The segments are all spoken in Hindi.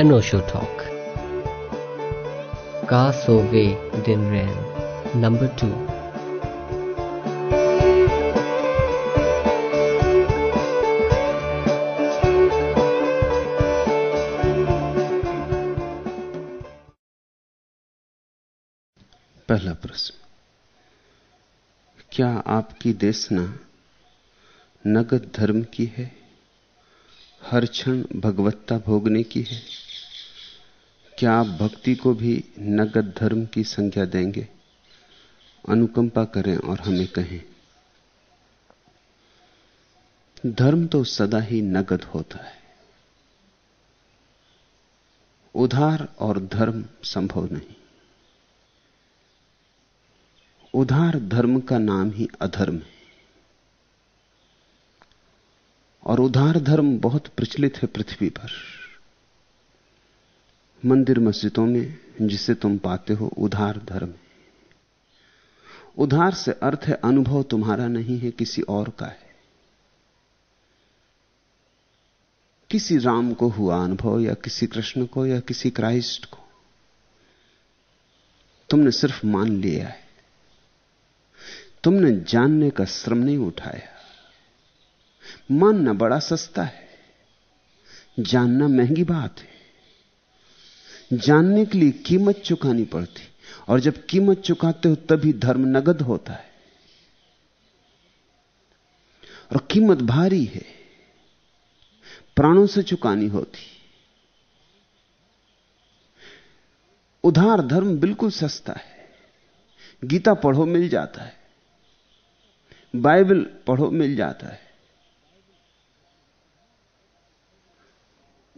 an Osho talk. Ka Sove Din Ren, number 2. पहला प्रश्न क्या आपकी देशना नगद धर्म की है हर क्षण भगवत्ता भोगने की है क्या आप भक्ति को भी नगद धर्म की संज्ञा देंगे? अनुकंपा करें और हमें कहें, धर्म तो सदा ही नगद होता है। उधार और धर्म संभव नहीं। उधार धर्म का नाम ही अधर्म है। और उधार धर्म बहुत प्रचलित है पृथ्वी पर। मंदिर मस्जिदों में, जिसे तुम पाते हो उधार धर्म है। उधार से अर्थ है अनुभव तुम्हारा नहीं है, किसी और का है। किसी राम को हुआ अनुभव, या किसी कृष्ण को, या किसी क्राइस्ट को, तुमने सिर्फ़ मान लिया है। तुमने जानने का श्रम नहीं उठाया। मानना बड़ा सस्ता है। जानना महँगी बात है। जानने के लिए कीमत चुकानी पड़ती। और जब कीमत चुकाते हो, तभी धर्म नगद होता है। और कीमत भारी है। प्राणों से चुकानी होती। उधार धर्म बिल्कुल सस्ता है। गीता पढ़ो मिल जाता है। बाइबल पढ़ो मिल जाता है।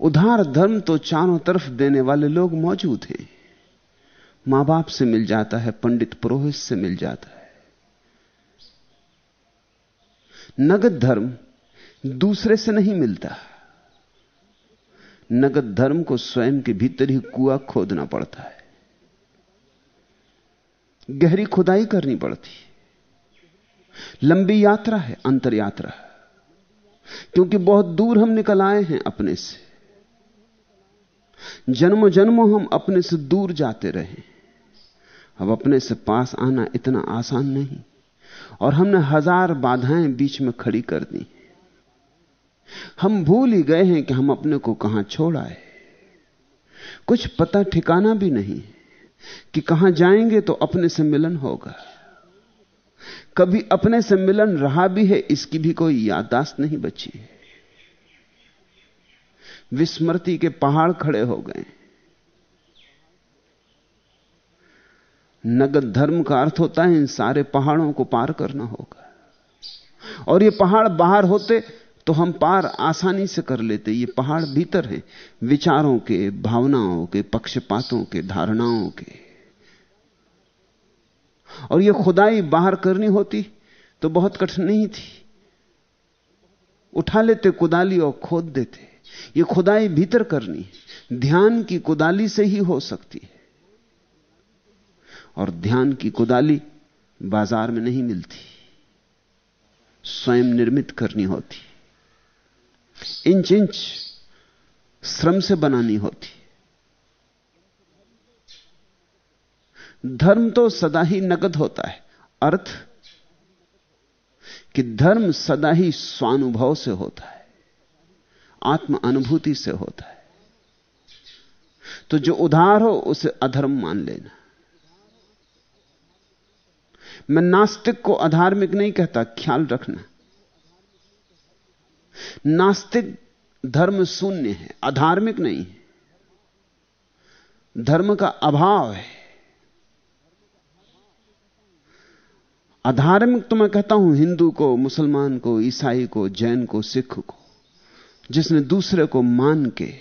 उधार धर्म तो चारों तरफ़ देने वाले लोग मौजूद हैं। माँ बाप से मिल जाता है, पंडित पुरोहित से मिल जाता है। नगद धर्म दूसरे से नहीं मिलता। नगद धर्म को स्वयं के भीतर ही कुआ खोदना पड़ता है। गहरी खुदाई करनी पड़ती लंबी यात्रा है अंतर यात्रा क्योंकि बहुत दूर हम निकल आए हैं अपने से। जन्मों जन्मों हम अपने से दूर जाते रहे। अब अपने से पास आना इतना आसान नहीं। और हमने हज़ार बाधाएँ बीच में खड़ी कर दी। हम भूल ही गए हैं कि हम अपने को कहाँ छोड़ आए। कुछ पता ठिकाना भी नहीं कि कहाँ जाएँगे तो अपने से मिलन होगा। कभी अपने से मिलन रहा भी है, इसकी भी कोई याददाश्त नहीं बची है। विस्मृति के पहाड़ खड़े हो गए। नगद धर्म का अर्थ होता है इन सारे पहाड़ों को पार करना होगा। और ये पहाड़ बाहर होते तो हम पार आसानी से कर लेते। ये पहाड़ भीतर हैं, विचारों के, भावनाओं के, पक्षपातों के, धारणाओं के। और ये खुदाई बाहर करनी होती तो बहुत कठिन नहीं थी। उठा लेते कुदाली और खोद देते। ये खुदाई भीतर करनी ध्यान की कुदाली से ही हो सकती है। और ध्यान की कुदाली बाज़ार में नहीं मिलती। स्वयं निर्मित करनी होती। इंच इंच श्रम से बनानी होती। धर्म तो सदा ही नकद होता है। अर्थ कि धर्म सदा ही स्वानुभव से होता है। आत्म अनुभूति से होता है। तो जो उधार हो, उसे अधर्म मान लेना। मैं नास्तिक को अधार्मिक नहीं कहता, ख्याल रखना। नास्तिक धर्म शून्य है, अधार्मिक नहीं है। धर्म का अभाव है। अधार्मिक तो मैं कहता हूँ, हिंदू को, मुसलमान को, ईसाई को, जैन को, सिख को। जिसने दूसरे को मान के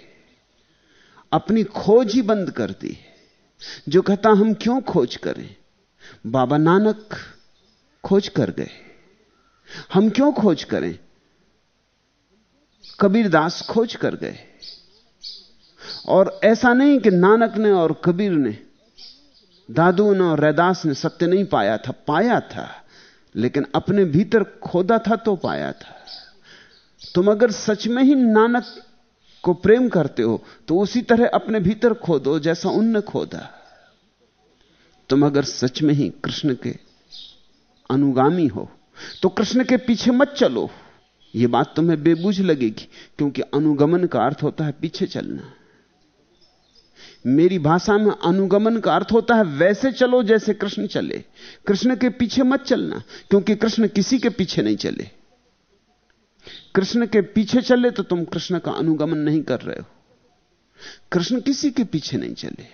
अपनी खोज ही बंद कर दी जो कहता, हम क्यों खोज करें? बाबा नानक खोज कर गए। हम क्यों खोज करें? कबीरदास खोज कर गए। और ऐसा नहीं कि नानक ने और कबीर ने, दादू ने और रैदास ने सत्य नहीं पाया था। पाया था, लेकिन अपने भीतर खोदा था तो पाया था। तुम अगर सच में ही नानक को प्रेम करते हो तो उसी तरह अपने भीतर खोदो जैसा उनने खोदा। तुम अगर सच में ही कृष्ण के अनुगामी हो तो कृष्ण के पीछे मत चलो। यह बात तुम्हें बेबूझ लगेगी, क्योंकि अनुगमन का अर्थ होता है पीछे चलना। मेरी भाषा में अनुगमन का अर्थ होता है वैसे चलो जैसे कृष्ण चले। कृष्ण के पीछे मत चलना, क्योंकि कृष्ण किसी के पीछे नहीं चले। कृष्ण के पीछे चले तो तुम कृष्ण का अनुगमन नहीं कर रहे हो। कृष्ण किसी के पीछे नहीं चले।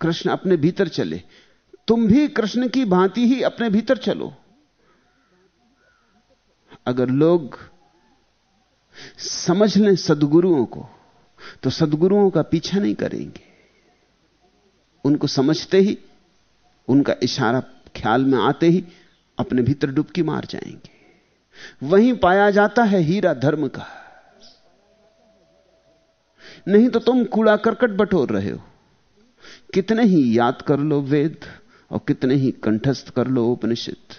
कृष्ण अपने भीतर चले। तुम भी कृष्ण की भांति ही अपने भीतर चलो। अगर लोग समझ लें सदगुरुओं को तो सदगुरुओं का पीछा नहीं करेंगे। उनको समझते ही, उनका इशारा ख्याल में आते ही अपने भीतर डुबकी मार जाएँगे। वहीं पाया जाता है हीरा धर्म का। नहीं तो तुम कूड़ा करकट बटोर रहे हो। कितने ही याद कर लो वेद और कितने ही कंठस्थ कर लो उपनिषद।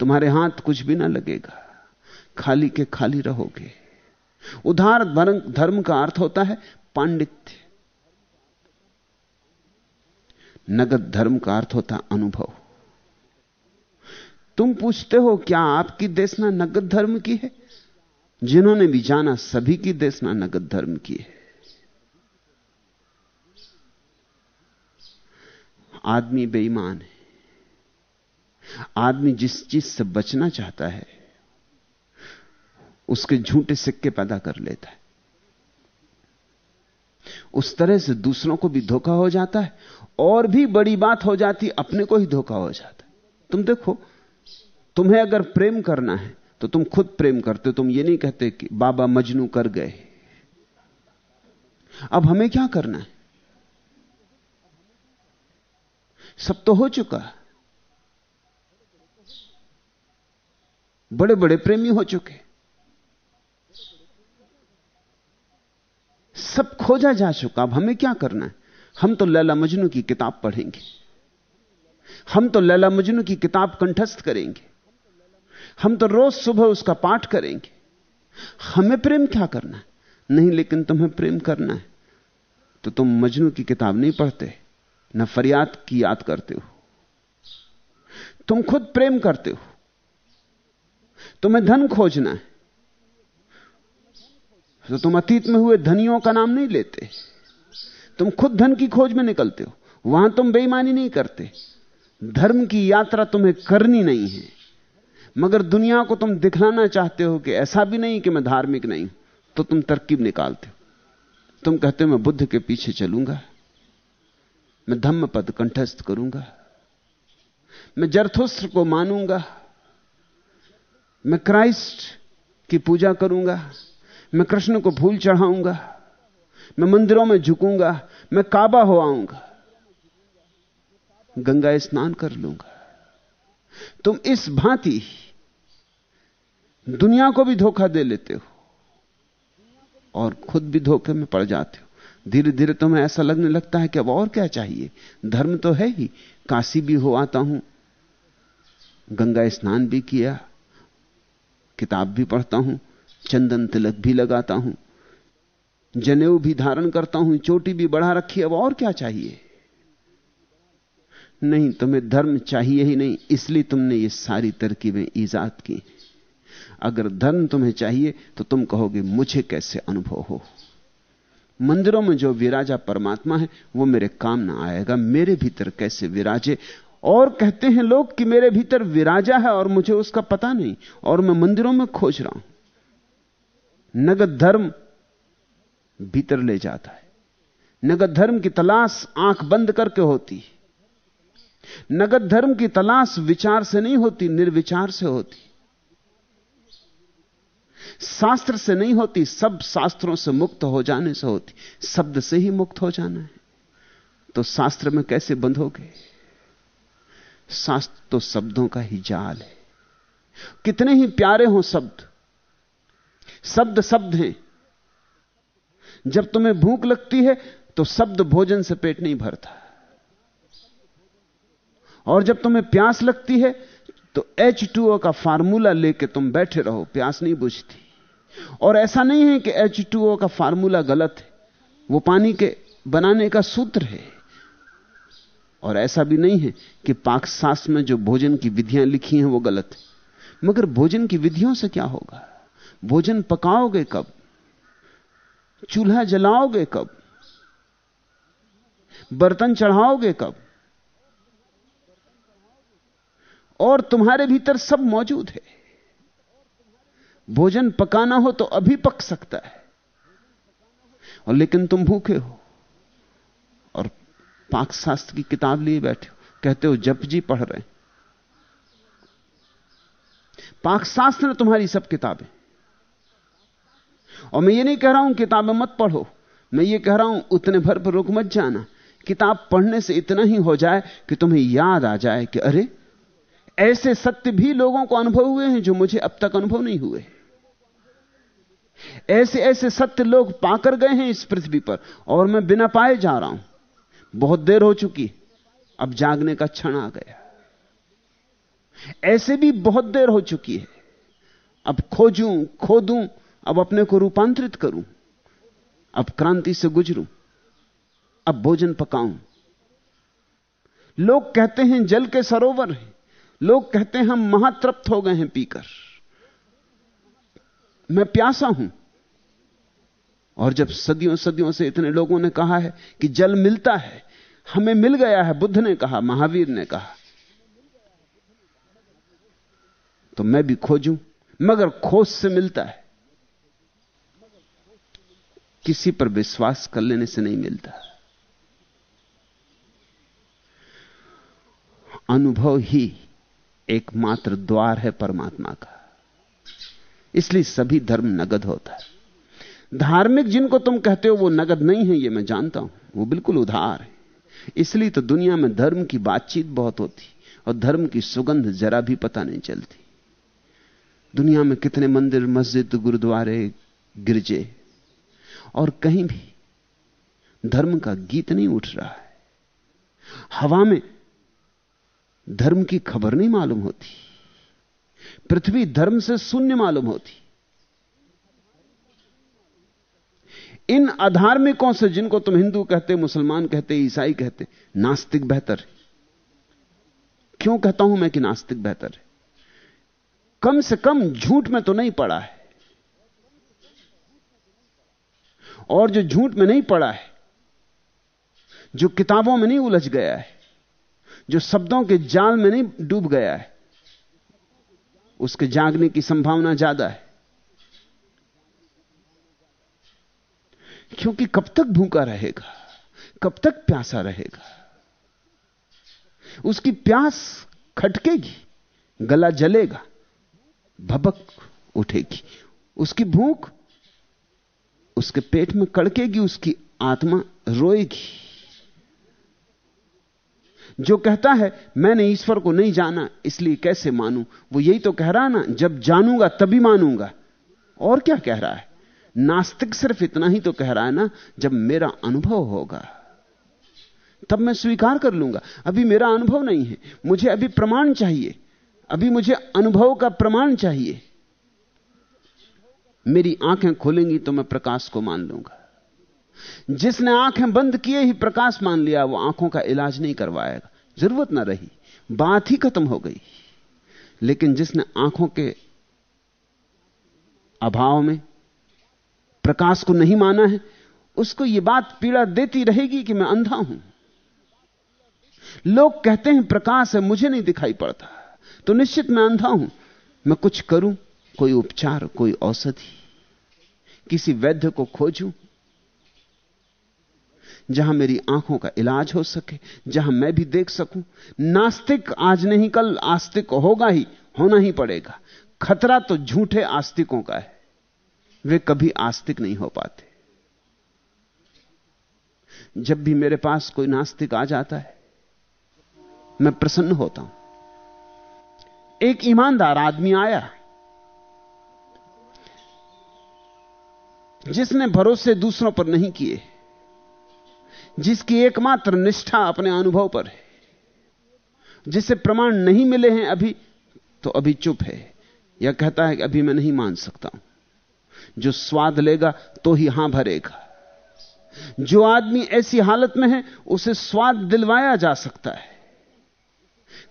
तुम्हारे हाथ कुछ भी ना लगेगा। खाली के खाली रहोगे। उधार धर्म का अर्थ होता है पांडित्य। नगद धर्म का अर्थ होता अनुभव। तुम पूछते हो, क्या आपकी देशना नगद धर्म की है? जिन्होंने भी जाना, सभी की देशना नगद धर्म की है। आदमी बेईमान है। आदमी जिस चीज़ से बचना चाहता है, उसके झूठे सिक्के पैदा कर लेता है। उस तरह से दूसरों को भी धोखा हो जाता है, और भी बड़ी बात हो जाती, अपने को ही धोखा हो जाता है। तुम देखो तुम्हें अगर प्रेम करना है तो तुम खुद प्रेम करते हो। तुम ये नहीं कहते कि बाबा मजनू कर गए। अब हमें क्या करना है? सब तो हो चुका बड़े बड़े प्रेमी हो चुके। सब खोजा जा चुका। अब हमें क्या करना है? हम तो लैला मजनू की किताब पढ़ेंगे। हम तो लैला मजनू की किताब कंठस्थ करेंगे। हम तो रोज सुबह उसका पाठ करेंगे। हमें प्रेम क्या करना है? नहीं, लेकिन तुम्हें प्रेम करना है। तो तुम मजनू की किताब नहीं पढ़ते, न फरियाद की याद करते हो। तुम खुद प्रेम करते हो। तुम्हें धन खोजना है। तो तुम अतीत में हुए धनियों का नाम नहीं लेते। तुम खुद धन की खोज में निकलते हो। वहाँ तुम बेईमानी नहीं करते। धर्म की यात्रा तुम्हें करनी नहीं है। मगर दुनिया को तुम दिखलाना चाहते हो कि ऐसा भी नहीं कि मैं धार्मिक नहीं तो तुम तरकीब निकालते हो। तुम कहते हो, मैं बुद्ध के पीछे चलूँगा। मैं धम्म पद कंठस्थ करूँगा। मैं जरथोस्त्र को मानूँगा। मैं क्राइस्ट की पूजा करूँगा। मैं कृष्ण को फूल चढ़ाऊँगा। मैं मंदिरों में झुकूँगा। मैं काबा हो आऊँगा। गंगा स्नान कर लूँगा। तुम इस भांति दुनिया को भी धोखा दे लेते हो और खुद भी धोखे में पड़ जाते हो। धीरे धीरे तुम्हें ऐसा लगने लगता है कि अब और क्या चाहिए? धर्म तो है ही। काशी भी हो आता हूँ। गंगा स्नान भी किया। किताब भी पढ़ता हूँ। चंदन तिलक भी लगाता हूँ। जनेऊ भी धारण करता हूँ। चोटी भी बढ़ा रखी अब और क्या चाहिए? नहीं, तुम्हें धर्म चाहिए ही नहीं, इसलिए तुमने ये सारी तरकीबें ईजाद की। अगर धर्म तुम्हें चाहिए तो तुम कहोगे, मुझे कैसे अनुभव हो? मंदिरों में जो विराजा परमात्मा है, वो मेरे काम ना आएगा, मेरे भीतर कैसे विराजे? और कहते हैं लोग कि मेरे भीतर विराजा है और मुझे उसका पता नहीं, और मैं मंदिरों में खोज रहा हूँ। नगद धर्म भीतर ले जाता है। नगद धर्म की तलाश आँख बंद करके होती नगद धर्म की तलाश विचार से नहीं होती, निर्विचार से होती। शास्त्र से नहीं होती, सब शास्त्रों से मुक्त हो जाने से होती। शब्द से ही मुक्त हो जाना है। तो शास्त्र में कैसे बंधोगे? शास्त्र तो शब्दों का ही जाल है। कितने ही प्यारे हो शब्द। शब्द शब्द हैं। जब तुम्हें भूख लगती है तो शब्द भोजन से पेट नहीं भरता। और जब तुम्हें प्यास लगती है तो एच टू ओ का फार्मूला लेके तुम बैठे रहो, प्यास नहीं बुझती। और ऐसा नहीं है कि एच का फार्मूला गलत है, वो पानी के बनाने का सूत्र है। और ऐसा भी नहीं है कि पाकशास्त्र में जो भोजन की विधियाँ लिखी हैं, वो गलत है। मगर भोजन की विधियों से क्या होगा? भोजन पकाओगे कब? चूल्हा जलाओगे कब? बर्तन चढ़ाओगे कब? और तुम्हारे भीतर सब मौजूद है। भोजन पकाना हो तो अभी पक सकता है। और लेकिन तुम भूखे हो और पाकशास्त्र की किताब लिए बैठे हो। कहते हो, जप जी पढ़ रहे पाकशास्त्र ने तुम्हारी सब किताबें। और मैं ये नहीं कह रहा हूँ, किताबें मत पढ़ो। मैं ये कह रहा हूँ, उतने भर पर रुक मत जाना। किताब पढ़ने से इतना ही हो जाए कि तुम्हें याद आ जाए कि अरे ऐसे सत्य भी लोगों को अनुभव हुए हैं जो मुझे अब तक अनुभव नहीं हुए। ऐसे ऐसे सत्य लोग पाकर गए हैं इस पृथ्वी पर, और मैं बिना पाए जा रहा हूँ। बहुत देर हो चुकी, अब जागने का क्षण आ गया। ऐसे भी बहुत देर हो चुकी है। अब खोजूं, खोदूं, अब अपने को रूपांतरित करूँ, अब क्रांति से गुजरूं, अब भोजन पकाऊं। लोग कहते हैं, जल के सरोवर हैं। लोग कहते हैं, हम महातृप्त हो गए हैं पीकर। मैं प्यासा हूँ। और जब सदियों सदियों से इतने लोगों ने कहा है कि जल मिलता है, हमें मिल गया है, बुद्ध ने कहा, महावीर ने कहा तो मैं भी खोजूं, मगर खोज से मिलता है। किसी पर विश्वास कर लेने से नहीं मिलता। अनुभव ही एकमात्र द्वार है परमात्मा का। इसलिए सभी धर्म नगद होता है। धार्मिक जिनको तुम कहते हो, वो नगद नहीं है, ये मैं जानता हूँ। वो बिल्कुल उधार है। इसलिए तो दुनिया में धर्म की बातचीत बहुत होती, और धर्म की सुगंध जरा भी पता नहीं चलती। दुनिया में कितने मंदिर, मस्जिद, गुरुद्वारे गिरजे, और कहीं भी धर्म का गीत नहीं उठ रहा है। हवा में धर्म की खबर नहीं मालूम होती। पृथ्वी धर्म से शून्य मालूम होती। इन अधार्मिकों से जिनको तुम हिंदू कहते, मुसलमान कहते, ईसाई कहते, नास्तिक बेहतर है। क्यों कहता हूँ मैं कि नास्तिक बेहतर है? कम से कम झूठ में तो नहीं पड़ा है। और जो झूठ में नहीं पड़ा है, जो किताबों में नहीं उलझ गया है जो शब्दों के जाल में नहीं डूब गया है, उसके जागने की संभावना ज़्यादा है। क्योंकि कब तक भूखा रहेगा, कब तक प्यासा रहेगा? उसकी प्यास खटकेगी, गला जलेगा, भबक उठेगी। उसकी भूख, उसके पेट में कड़केगी, उसकी आत्मा रोएगी। जो कहता है, मैंने ईश्वर को नहीं जाना, इसलिए कैसे मानूं? वो यही तो कह रहा ना, जब जानूँगा, तभी मानूँगा। और क्या कह रहा है? नास्तिक सिर्फ़ इतना ही तो कह रहा है ना, जब मेरा अनुभव होगा, तब मैं स्वीकार कर लूँगा। अभी मेरा अनुभव नहीं है, मुझे अभी प्रमाण चाहिए। अभी मुझे अनुभव का प्रमाण चाहिए। मेरी आँखें खोलेंगी तो मैं प्रकाश को मान लूँगा। जिसने आँखें बंद किए ही प्रकाश मान लिया, वो आँखों का इलाज नहीं करवाएगा। ज़रूरत ना रही। बात ही खत्म हो गई। लेकिन जिसने आँखों के अभाव में प्रकाश को नहीं माना है, उसको यह बात पीड़ा देती रहेगी कि मैं अंधा हूँ। लोग कहते हैं, प्रकाश है, मुझे नहीं दिखाई पड़ता। तो निश्चित मैं अंधा हूँ। मैं कुछ करूँ, कोई उपचार, कोई औषधि, किसी वैद्य को खोजूं जहाँ मेरी आँखों का इलाज हो सके, जहाँ मैं भी देख सकूँ। नास्तिक आज नहीं, कल आस्तिक होगा ही, होना ही पड़ेगा। खतरा तो झूठे आस्तिकों का है। वे कभी आस्तिक नहीं हो पाते। जब भी मेरे पास कोई नास्तिक आ जाता है, मैं प्रसन्न होता हूँ। एक ईमानदार आदमी आया, जिसने भरोसे दूसरों पर नहीं किए। जिसकी एकमात्र निष्ठा अपने अनुभव पर है। जिसे प्रमाण नहीं मिले हैं अभी तो अभी चुप है। या कहता है कि अभी मैं नहीं मान सकता हूँ। जो स्वाद लेगा तो ही हाँ भरेगा। जो आदमी ऐसी हालत में है, उसे स्वाद दिलवाया जा सकता है।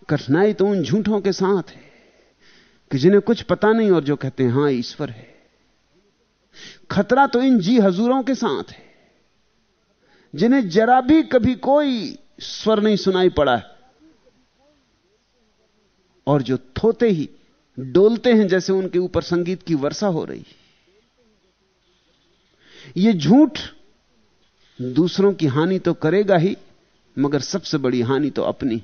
कठिनाई तो उन झूठों के साथ है, कि जिन्हें कुछ पता नहीं और जो कहते हैं, हाँ, ईश्वर है। खतरा तो इन जी हजूरों के साथ है। जिन्हें जरा भी कभी कोई स्वर नहीं सुनाई पड़ा है। और जो थोते ही डोलते हैं जैसे उनके ऊपर संगीत की वर्षा हो रही ये झूठ दूसरों की हानि तो करेगा ही, मगर सबसे बड़ी हानि तो अपनी।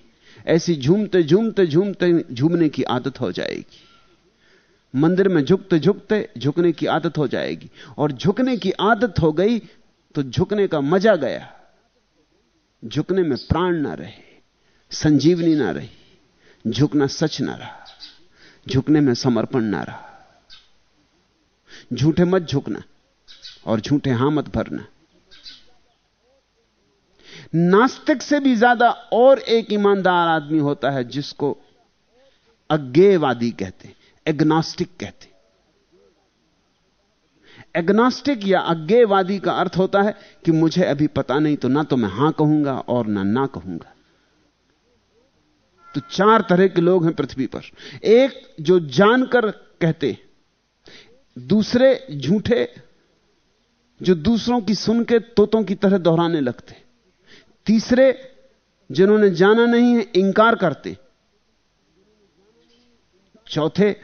ऐसी झूमते झूमते झूमते झूमने की आदत हो जाएगी। मंदिर में झुकते झुकते झुकने की आदत हो जाएगी। और झुकने की आदत हो गई तो झुकने का मज़ा गया। झुकने में प्राण ना रहे, संजीवनी ना रही, झुकना सच ना रहा, झुकने में समर्पण ना रहा। झूठे मत झुकना और झूठे हाँ मत भरना। नास्तिक से भी ज़्यादा और एक ईमानदार आदमी होता है जिसको अज्ञेयवादी कहते एग्नोस्टिक कहते एग्नोस्टिक या अज्ञेयवादी का अर्थ होता है कि मुझे अभी पता नहीं तो ना तो मैं हाँ कहूँगा और ना ना कहूँगा। तो चार तरह के लोग हैं पृथ्वी पर। एक जो जानकर कहते, दूसरे झूठे, जो दूसरों की सुन के तोतों की तरह दोहराने लगते। तीसरे जिन्होंने जाना नहीं है इंकार करते। चौथे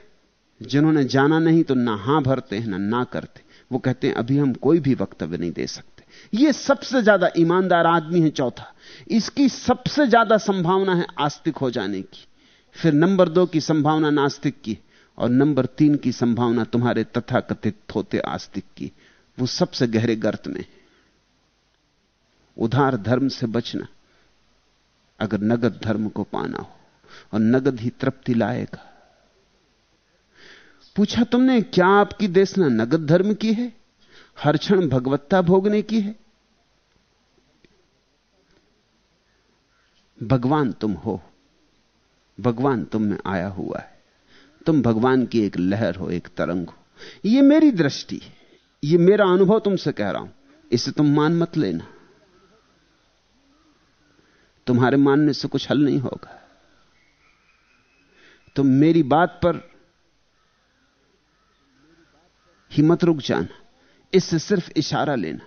जिन्होंने जाना नहीं तो ना हाँ भरते हैं, ना ना करते। वो कहते हैं, अभी हम कोई भी वक्तव्य नहीं दे सकते। ये सबसे ज़्यादा ईमानदार आदमी है चौथा। इसकी सबसे ज़्यादा संभावना है आस्तिक हो जाने की। फिर नंबर दो की संभावना नास्तिक की, और नंबर तीन की संभावना तुम्हारे तथाकथित होते आस्तिक की। वो सबसे गहरे गर्त में उधार धर्म से बचना, अगर नगद धर्म को पाना हो, और नगद ही तृप्ति लाएगा। पूछा तुमने, क्या आपकी देशना नगद धर्म की है? हर क्षण भगवत्ता भोगने की है? भगवान तुम हो। भगवान तुम में आया हुआ है। तुम भगवान की एक लहर हो, एक तरंग हो। यह मेरी दृष्टि है। यह मेरा अनुभव तुमसे कह रहा हूँ। इसे तुम मान मत लेना। तुम्हारे मानने से कुछ हल नहीं होगा। तुम मेरी बात पर हिम्मत रुक जाना। इससे सिर्फ़ इशारा लेना।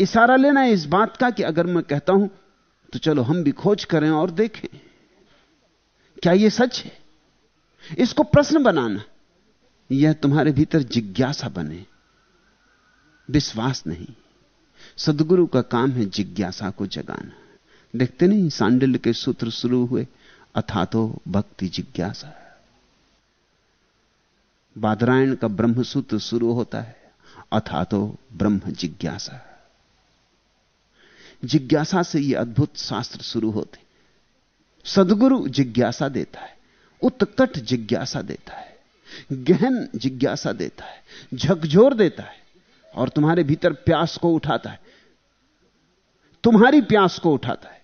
इशारा लेना इस बात का कि अगर मैं कहता हूँ तो चलो हम भी खोज करें और देखें। क्या यह सच है? इसको प्रश्न बनाना। यह तुम्हारे भीतर जिज्ञासा बने। विश्वास नहीं। सदगुरु का काम है जिज्ञासा को जगाना। देखते नहीं सांडिल्य के सूत्र शुरू हुए। अथा तो भक्ति जिज्ञासा। बादरायण का ब्रह्मसूत्र शुरू होता है। अथा तो ब्रह्म जिज्ञासा। जिज्ञासा से ये अद्भुत शास्त्र शुरू होते। सदगुरु जिज्ञासा देता है, उत्कट जिज्ञासा देता है, गहन जिज्ञासा देता है, झकझोर देता है और तुम्हारे भीतर प्यास को उठाता है। तुम्हारी प्यास को उठाता है,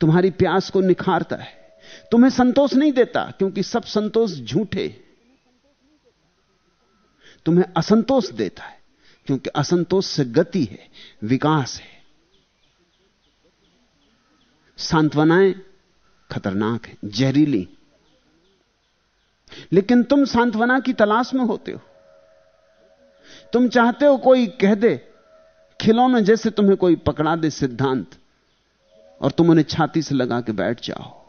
तुम्हारी प्यास को निखारता है। तुम्हें संतोष नहीं देता क्योंकि सब संतोष झूठे। तुम्हें असंतोष देता है, क्योंकि असंतोष से गति है, विकास है। सांत्वनाएँ खतरनाक है, जहरीली। लेकिन तुम सांत्वना की तलाश में होते हो। तुम चाहते हो कोई कह दे, खिलौने जैसे तुम्हें कोई पकड़ा दे सिद्धांत, और तुम उन्हें छाती से लगा के बैठ जाओ।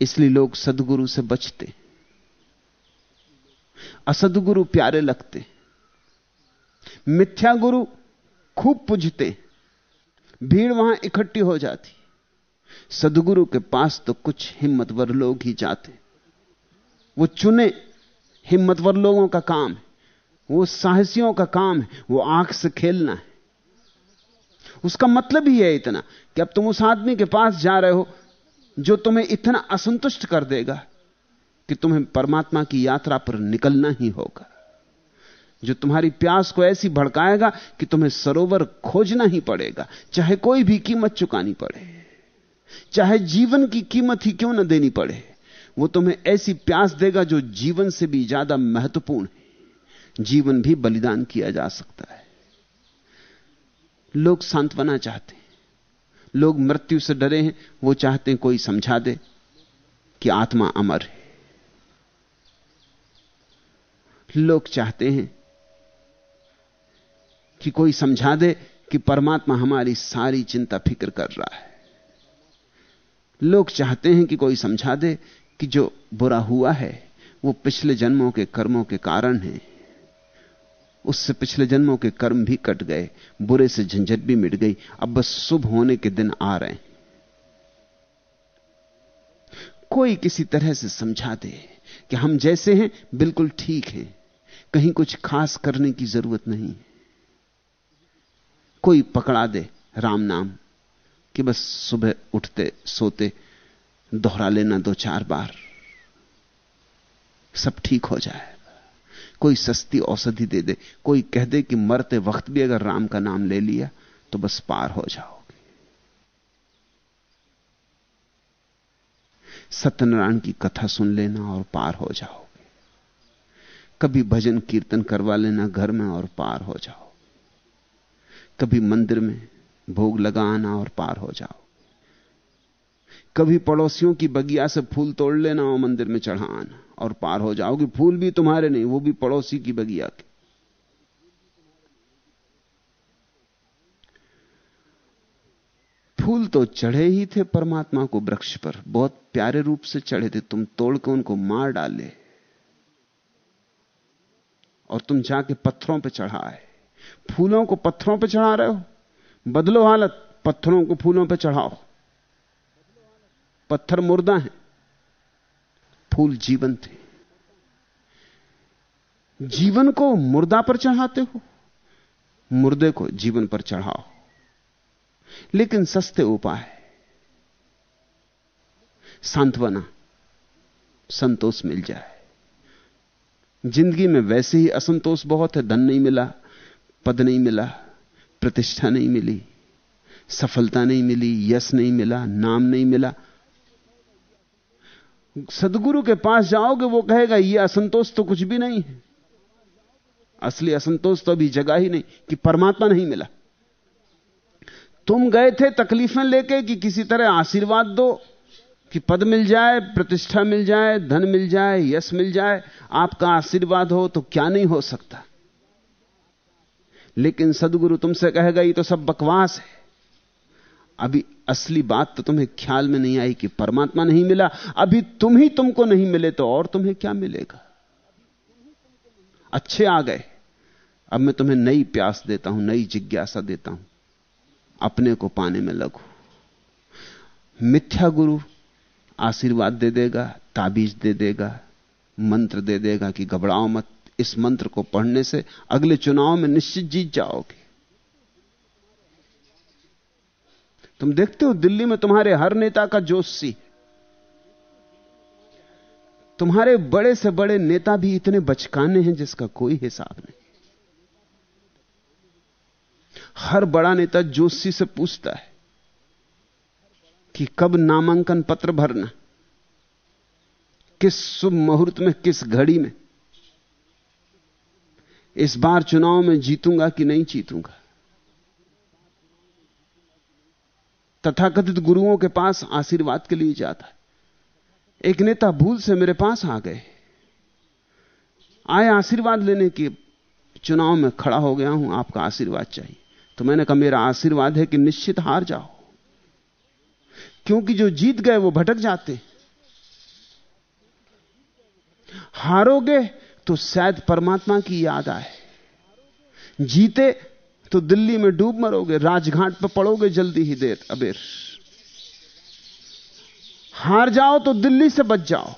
इसलिए लोग सदगुरु से बचते असदगुरु प्यारे लगते, मिथ्या गुरु खूब पुजते, भीड़ वहाँ इकट्ठी हो जाती। सदगुरु के पास तो कुछ हिम्मतवर लोग ही जाते। वो चुने हिम्मतवर लोगों का काम है, वो साहसियों का काम है, वो आँख से खेलना है। उसका मतलब ही है इतना कि अब तुम उस आदमी के पास जा रहे हो जो तुम्हें इतना असंतुष्ट कर देगा। कि तुम्हें परमात्मा की यात्रा पर निकलना ही होगा। जो तुम्हारी प्यास को ऐसी भड़काएगा कि तुम्हें सरोवर खोजना ही पड़ेगा, चाहे कोई भी कीमत चुकानी पड़े, चाहे जीवन की कीमत ही क्यों ना देनी पड़े, वो तुम्हें ऐसी प्यास देगा जो जीवन से भी ज़्यादा महत्वपूर्ण है। जीवन भी बलिदान किया जा सकता है। लोग सांत्वना चाहते हैं, लोग मृत्यु से डरे हैं, वो चाहते हैं कोई समझा दे कि आत्मा अमर है। लोग चाहते हैं कि कोई समझा दे कि परमात्मा हमारी सारी चिंता फ़िक्र कर रहा है। लोग चाहते हैं कि कोई समझा दे कि जो बुरा हुआ है, वो पिछले जन्मों के कर्मों के कारण है। उससे पिछले जन्मों के कर्म भी कट गए, बुरे से झंझट भी मिट गई, अब बस शुभ होने के दिन आ रहे हैं। कोई किसी तरह से समझा दे कि हम जैसे हैं, बिल्कुल ठीक हैं। कहीं कुछ खास करने की ज़रूरत नहीं। कोई पकड़ा दे राम नाम कि बस सुबह उठते, सोते, दोहरा लेना दो चार बार। सब ठीक हो जाए। कोई सस्ती औषधि दे दे, कोई कह दे कि मरते वक्त भी अगर राम का नाम ले लिया तो बस पार हो जाओगे। सत्यनारायण की कथा सुन लेना और पार हो जाओगे। कभी भजन कीर्तन करवा लेना घर में और पार हो जाओ। कभी मंदिर में भोग लगाना और पार हो जाओ। कभी पड़ोसियों की बगिया से फूल तोड़ लेना और मंदिर में चढ़ाना और पार हो जाओगे। फूल भी तुम्हारे नहीं, वो भी पड़ोसी की बगिया के। फूल तो चढ़े ही थे परमात्मा को वृक्ष पर। बहुत प्यारे रूप से चढ़े थे। तुम तोड़ के उनको मार डाले। और तुम जाके पत्थरों पे चढ़ाए। फूलों को पत्थरों पर चढ़ा रहे हो? बदलो हालत, पत्थरों को फूलों पर चढ़ाओ। पत्थर मुर्दा है। फूल जीवन थे जीवन को मुर्दा पर चढ़ाते हो, मुर्दे को जीवन पर चढ़ाओ। लेकिन सस्ते उपाय। सांत्वना, संतोष मिल जाए। ज़िंदगी में वैसे ही असंतोष बहुत है, धन नहीं मिला, पद नहीं मिला, प्रतिष्ठा नहीं मिली, सफलता नहीं मिली, यश नहीं मिला, नाम नहीं मिला। सदगुरु के पास जाओगे, वो कहेगा, ये असंतोष तो कुछ भी नहीं है। असली असंतोष तो अभी जगह ही नहीं, कि परमात्मा नहीं मिला। तुम गए थे तकलीफें लेके कि किसी तरह आशीर्वाद दो कि पद मिल जाए, प्रतिष्ठा मिल जाए, धन मिल जाए, यश मिल जाए, आपका आशीर्वाद हो तो क्या नहीं हो सकता? लेकिन सदगुरु तुमसे कहेगा ये तो सब बकवास है। अभी असली बात तो तुम्हें ख्याल में नहीं आई कि परमात्मा नहीं मिला। अभी तुम ही तुमको नहीं मिले तो और तुम्हें क्या मिलेगा? अच्छे आ गए। अब मैं तुम्हें नई प्यास देता हूँ, नई जिज्ञासा देता हूँ। अपने को पाने में लगो। मिथ्या गुरु आशीर्वाद दे देगा, ताबीज दे देगा, मंत्र दे देगा कि घबराओ मत। इस मंत्र को पढ़ने से अगले चुनाव में निश्चित जीत जाओगे। तुम देखते हो दिल्ली में तुम्हारे हर नेता का जोश। तुम्हारे बड़े से बड़े नेता भी इतने बचकाने हैं जिसका कोई हिसाब नहीं। हर बड़ा नेता जोशी से पूछता है कि कब नामांकन पत्र भरना? किस शुभ मुहूर्त में, किस घड़ी में? इस बार चुनाव में जीतूँगा कि नहीं जीतूँगा? तथाकथित गुरुओं के पास आशीर्वाद के लिए जाता है। एक नेता भूल से मेरे पास आ गए। आए आशीर्वाद लेने के चुनाव में खड़ा हो गया हूँ, आपका आशीर्वाद चाहिए। तो मैंने कहा, मेरा आशीर्वाद है कि निश्चित हार जाओ। क्योंकि जो जीत गए वो भटक जाते। हारोगे तो शायद परमात्मा की याद आए। जीते तो दिल्ली में डूब मरोगे, राजघाट पर पड़ोगे जल्दी ही देर, अबेर। हार जाओ तो दिल्ली से बच जाओ।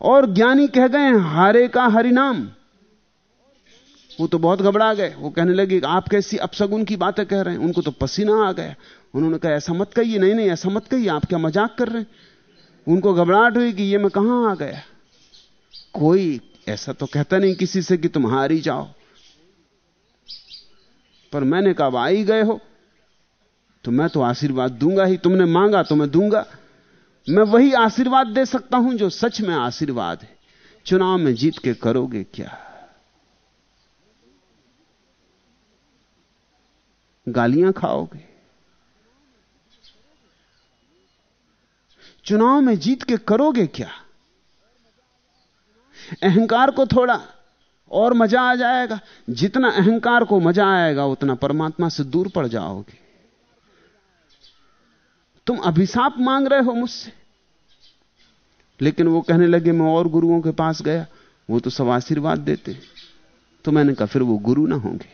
और ज्ञानी कह गए हारे का हरिनाम। वो तो बहुत घबरा गए, वो कहने लगे, आप कैसी अपसगुन की बातें कह रहे हैं, उनको तो पसीना आ गया। उन्होंने कहा, ऐसा मत कहिए, नहीं नहीं, ऐसा मत कहिए, आप क्या मज़ाक कर रहे हैं? उनको घबराहट हुई कि ये मैं कहाँ आ गया? कोई ऐसा तो कहता नहीं किसी से कि तुम हार ही जाओ। पर मैंने कहा आ ही गए हो तो मैं तो आशीर्वाद दूँगा ही, तुमने मांगा तो मैं दूँगा। मैं वही आशीर्वाद दे सकता हूँ जो सच में आशीर्वाद है। चुनाव में जीत के करोगे क्या? गालियाँ खाओगे? चुनाव में जीत के करोगे क्या? अहंकार को थोड़ा और मज़ा आ जाएगा। जितना अहंकार को मज़ा आएगा, उतना परमात्मा से दूर पड़ जाओगे। तुम अभिशाप मांग रहे हो मुझसे। लेकिन वो कहने लगे, मैं और गुरुओं के पास गया, वो तो सब आशीर्वाद देते। तो मैंने कहा, फिर वो गुरु ना होंगे।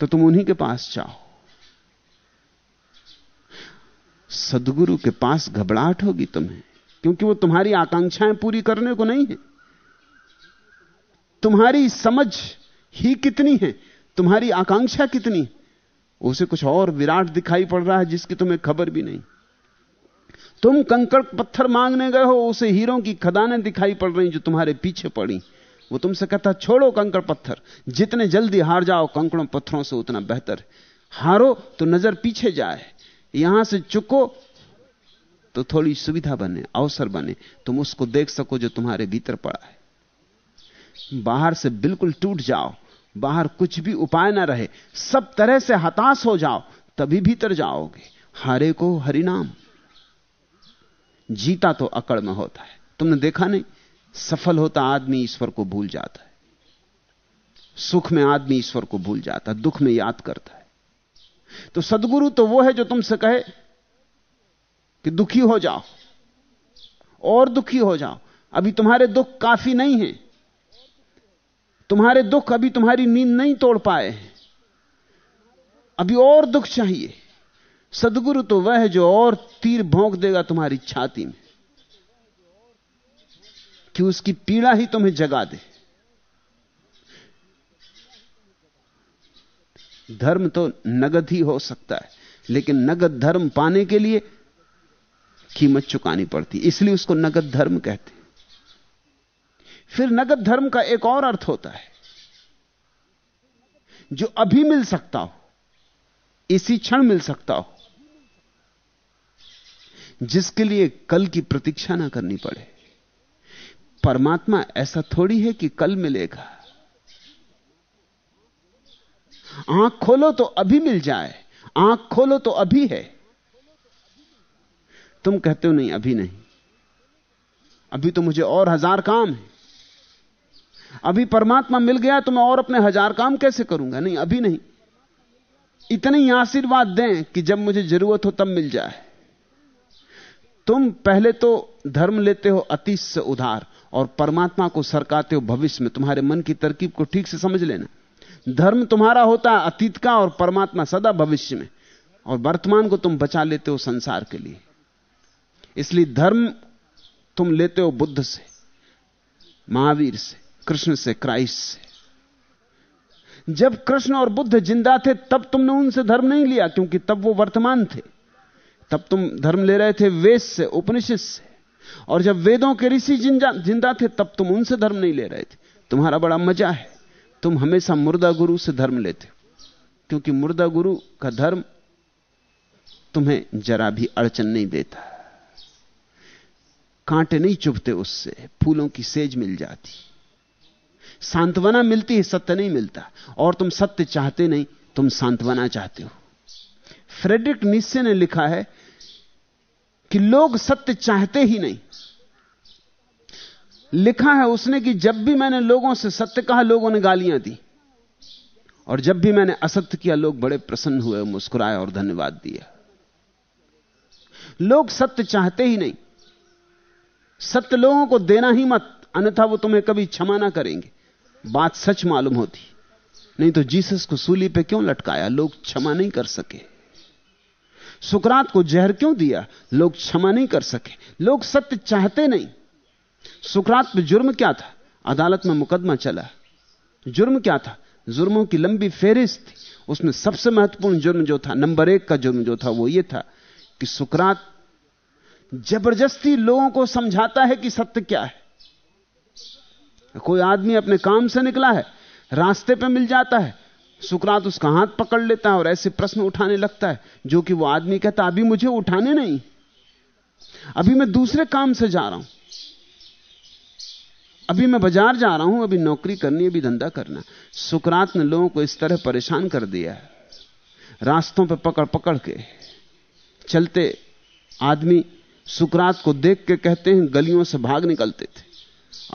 तो तुम उन्हीं के पास जाओ। सदगुरु के पास घबराहट होगी तुम्हें, क्योंकि वो तुम्हारी आकांक्षाएँ पूरी करने को नहीं है। तुम्हारी समझ ही कितनी है? तुम्हारी आकांक्षा कितनी उसे कुछ और विराट दिखाई पड़ रहा है जिसकी तुम्हें खबर भी नहीं। तुम कंकड़ पत्थर मांगने गए हो, उसे हीरों की खदानें दिखाई पड़ रही जो तुम्हारे पीछे पड़ी। वो तुमसे कहता, छोड़ो कंकड़ पत्थर, जितने जल्दी हार जाओ, कंकड़ों पत्थरों से उतना बेहतर हारो तो नज़र पीछे जाए यहाँ से चुको तो थोड़ी सुविधा बने, अवसर बने। तुम उसको देख सको जो तुम्हारे भीतर पड़ा है। बाहर से बिल्कुल टूट जाओ। बाहर कुछ भी उपाय ना रहे। सब तरह से हताश हो जाओ। तभी भीतर जाओगे। हारे को हरिनाम जीता तो अकड़ में होता है। तुमने देखा नहीं? सफल होता आदमी ईश्वर को भूल जाता है। सुख में आदमी ईश्वर को भूल जाता दुख में याद करता है। तो सदगुरु तो वो है जो तुमसे कहे कि दुखी हो जाओ, और दुखी हो जाओ। अभी तुम्हारे दुख काफ़ी नहीं है। तुम्हारे दुख अभी तुम्हारी नींद नहीं तोड़ पाए अभी और दुख चाहिए। सदगुरु तो वह है जो और तीर भोंक देगा तुम्हारी छाती में, कि उसकी पीड़ा ही तुम्हें जगा दे। धर्म तो नगद ही हो सकता है, लेकिन नगद धर्म पाने के लिए कीमत चुकानी पड़ती इसलिए उसको नगद धर्म कहते फिर नगद धर्म का एक और अर्थ होता है, जो अभी मिल सकता हो, इसी क्षण मिल सकता हो, जिसके लिए कल की प्रतीक्षा ना करनी पड़े। परमात्मा ऐसा थोड़ी है कि कल मिलेगा। आँख खोलो तो अभी मिल जाए। आँख खोलो तो अभी है। तुम कहते हो, नहीं, अभी नहीं। अभी तो मुझे और हज़ार काम है। अभी परमात्मा मिल गया तो मैं और अपने हज़ार काम कैसे करूँगा? नहीं, अभी नहीं। इतने आशीर्वाद दें कि जब मुझे ज़रूरत हो तब मिल जाए। तुम पहले तो धर्म लेते हो अतीत से उधार और परमात्मा को सरकाते हो भविष्य में। तुम्हारे मन की तरकीब को ठीक से समझ लेना। धर्म तुम्हारा होता, अतीत का और परमात्मा सदा भविष्य में। और वर्तमान को तुम बचा लेते हो संसार के लिए। इसलिए धर्म तुम लेते हो बुद्ध से, महावीर से, कृष्ण से, क्राइस्ट से। जब कृष्ण और बुद्ध ज़िंदा थे, तब तुमने उनसे धर्म नहीं लिया, क्योंकि तब वो वर्तमान थे। तब तुम धर्म ले रहे थे वेद से, उपनिषद से। और जब वेदों के ऋषि ज़िंदा थे, तब तुम उनसे धर्म नहीं ले रहे थे। तुम्हारा बड़ा मज़ा है। तुम हमेशा मुर्दा गुरु से धर्म लेते हो। क्योंकि मुर्दा गुरु का धर्म तुम्हें जरा भी अड़चन नहीं देता। कांटे नहीं चुभते उससे, फूलों की सेज मिल जाती। सांत्वना मिलती है, सत्य नहीं मिलता। और तुम सत्य चाहते नहीं, तुम सांत्वना चाहते हो। फ्रेडरिक निश्चय ने लिखा है कि लोग सत्य चाहते ही नहीं। लिखा है उसने कि जब भी मैंने लोगों से सत्य कहा, लोगों ने गालियाँ दी। और जब भी मैंने असत्य किया, लोग बड़े प्रसन्न हुए, मुस्कुराए और धन्यवाद दिया लोग सत्य चाहते ही नहीं। सत्य लोगों को देना ही मत, अन्यथा वो तुम्हें कभी क्षमा ना करेंगे। बात सच मालूम होती। नहीं तो जीसस को सूली पे क्यों लटकाया? लोग क्षमा नहीं कर सके। सुकरात को जहर क्यों दिया? लोग क्षमा नहीं कर सके। लोग सत्य चाहते नहीं। सुकरात पे जुर्म क्या था? अदालत में मुकदमा चला। जुर्म क्या था? जुर्मों की लंबी फेरिस्त थी। उसमें सबसे महत्वपूर्ण जुर्म जो था, नंबर एक का जुर्म जो था वो ये था कि सुकरात ज़बरदस्ती लोगों को समझाता है कि सत्य क्या है। कोई आदमी अपने काम से निकला है, रास्ते पे मिल जाता है, सुकरात उसका हाथ पकड़ लेता है और ऐसे प्रश्न उठाने लगता है, जो कि वो आदमी कहता, अभी मुझे उठाने नहीं। अभी मैं दूसरे काम से जा रहा हूँ। अभी मैं बाज़ार जा रहा हूँ, अभी नौकरी करनी अभी धंधा करना सुकरात ने लोगों को इस तरह परेशान कर दिया रास्तों पर पकड़ पकड़ के चलते आदमी सुकरात को देख के कहते हैं, गलियों से भाग निकलते थे।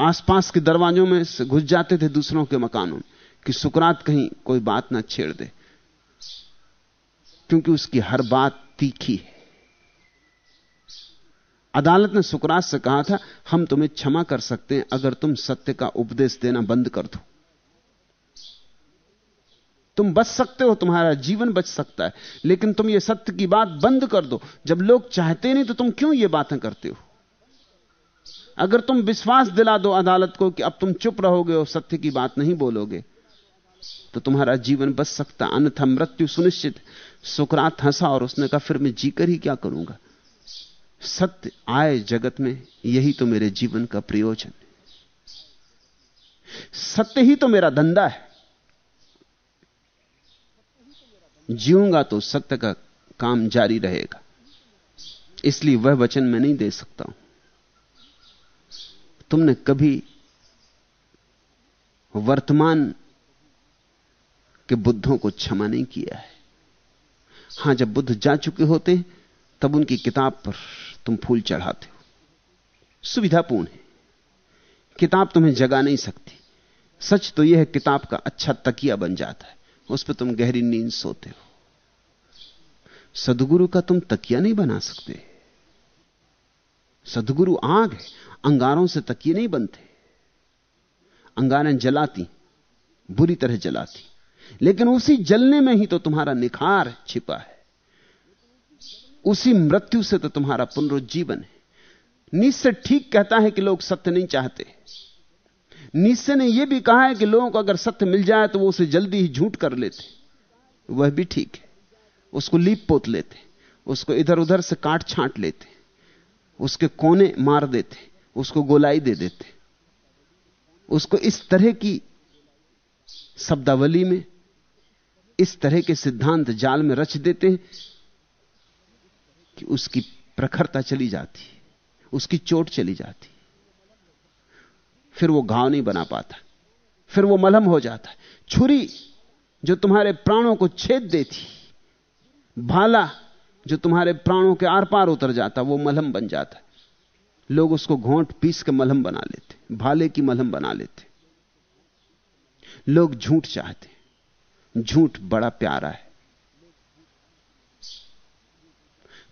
आसपास के दरवाजों में घुस जाते थे दूसरों के मकानों में कि सुकरात कहीं कोई बात ना छेड़ दे, क्योंकि उसकी हर बात तीखी है। अदालत ने सुकरात से कहा था, हम तुम्हें क्षमा कर सकते हैं अगर तुम सत्य का उपदेश देना बंद कर दो। तुम बच सकते हो, तुम्हारा जीवन बच सकता है, लेकिन तुम ये सत्य की बात बंद कर दो। जब लोग चाहते नहीं तो तुम क्यों ये बातें करते हो? अगर तुम विश्वास दिला दो अदालत को कि अब तुम चुप रहोगे और सत्य की बात नहीं बोलोगे तो तुम्हारा जीवन बच सकता अन्यथा मृत्यु सुनिश्चित। सुकरात हंसा और उसने कहा, फिर मैं जीकर ही क्या करूँगा? सत्य आए जगत में, यही तो मेरे जीवन का प्रयोजन है। सत्य ही तो मेरा धंधा है। जीऊँगा तो सत्य का काम जारी रहेगा। इसलिए वह वचन मैं नहीं दे सकता हूँ। तुमने कभी वर्तमान के बुद्धों को क्षमा नहीं किया है? हाँ, जब बुद्ध जा चुके होते तब उनकी किताब पर तुम फूल चढ़ाते हो। सुविधापूर्ण है। किताब तुम्हें जगा नहीं सकती। सच तो यह है, किताब का अच्छा तकिया बन जाता है। उस पर तुम गहरी नींद सोते हो। सदगुरु का तुम तकिया नहीं बना सकते। सदगुरु आग है, अंगारों से तकिए नहीं बनते। अंगारें जलाती, बुरी तरह जलाती। लेकिन उसी जलने में ही तो तुम्हारा निखार छिपा है। उसी मृत्यु से तो तुम्हारा पुनरुज्जीवन है। निश्चय ठीक कहता है कि लोग सत्य नहीं चाहते। निश्चय ने यह भी कहा है कि लोगों को अगर सत्य मिल जाए तो वो उसे जल्दी ही झूठ कर लेते। वह भी ठीक है। उसको लीप पोत लेते। उसको इधर उधर से काट छांट लेते। उसके कोने मार देते। उसको गोलाई दे देते। उसको इस तरह की शब्दावली में, इस तरह के सिद्धांत जाल में रच देते हैं कि उसकी प्रखरता चली जाती उसकी चोट चली जाती फिर वो घाव नहीं बना पाता, फिर वो मलहम हो जाता है। छुरी जो तुम्हारे प्राणों को छेद देती, भाला जो तुम्हारे प्राणों के आर पार उतर जाता, वो मलहम बन जाता लोग उसको घोंट पीस के मलहम बना लेते, भाले की मलहम बना लेते। लोग झूठ चाहते झूठ बड़ा प्यारा है।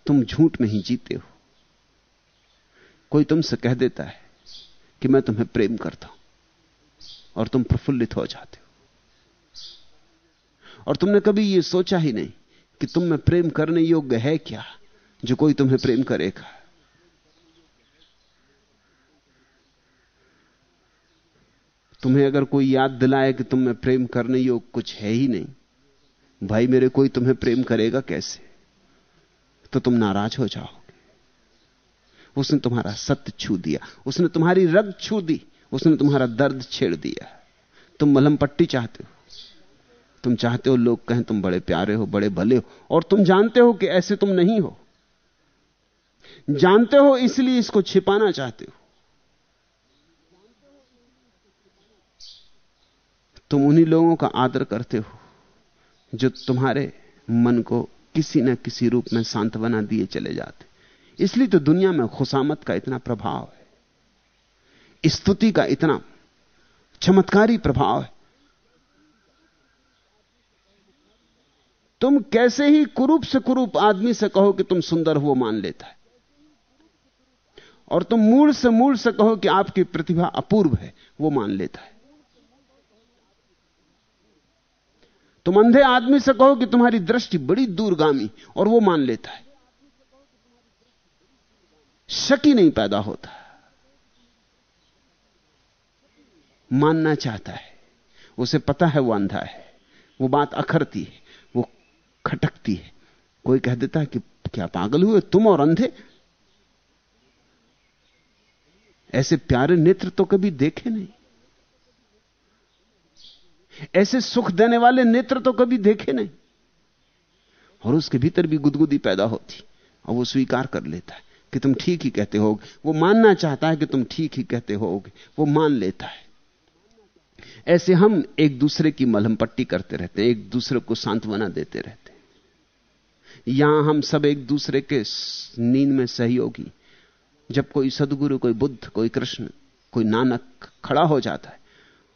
तुम झूठ में ही जीते हो। कोई तुमसे कह देता है कि मैं तुम्हें प्रेम करता हूँ और तुम प्रफुल्लित हो जाते हो। और तुमने कभी यह सोचा ही नहीं कि तुम में प्रेम करने योग्य है क्या, जो कोई तुम्हें प्रेम करेगा। तुम्हें अगर कोई याद दिलाए कि तुम में प्रेम करने योग्य कुछ है ही नहीं, भाई मेरे कोई तुम्हें प्रेम करेगा कैसे? तो तुम नाराज़ हो जाओगे उसने तुम्हारा सत्य छू दिया। उसने तुम्हारी रग छू दी। उसने तुम्हारा दर्द छेड़ दिया। तुम मलम पट्टी चाहते हो। तुम चाहते हो लोग कहें तुम बड़े प्यारे हो, बड़े भले हो, और तुम जानते हो कि ऐसे तुम नहीं हो। जानते हो, इसलिए इसको छिपाना चाहते हो। तुम उन्हीं लोगों का आदर करते हो, जो तुम्हारे मन को किसी न किसी रूप में सांत्वना दिए चले जाते। इसलिए तो दुनिया में खुशामत का इतना प्रभाव है। स्तुति का इतना चमत्कारी प्रभाव है। तुम कैसे ही कुरूप से कुरूप आदमी से कहो कि तुम सुंदर हो मान लेता है। और तुम मूल से मूल से कहो कि आपकी प्रतिभा अपूर्व है, वो मान लेता है। तुम अंधे आदमी से कहो कि तुम्हारी दृष्टि बड़ी दूरगामी और वो मान लेता है। शक नहीं पैदा होता। मानना चाहता है। उसे पता है वो अंधा है। वो बात अखरती है। वो खटकती है। कोई कह देता है कि क्या पागल हुए? तुम और अंधे? ऐसे प्यारे नेत्र तो कभी देखे नहीं। ऐसे सुख देने वाले नेत्र तो कभी देखे नहीं। और उसके भीतर भी गुदगुदी पैदा होती, और वो स्वीकार कर लेता है कि तुम ठीक ही कहते हो। वो मानना चाहता है कि तुम ठीक ही कहते होगे वो मान लेता है। ऐसे हम एक दूसरे की मलहम पट्टी करते रहते हैं, एक दूसरे को सांत्वना देते रहते हैं। यहाँ हम सब एक दूसरे के नींद में सहयोगी। जब कोई सदगुरु, कोई बुद्ध, कोई कृष्ण, कोई नानक खड़ा हो जाता है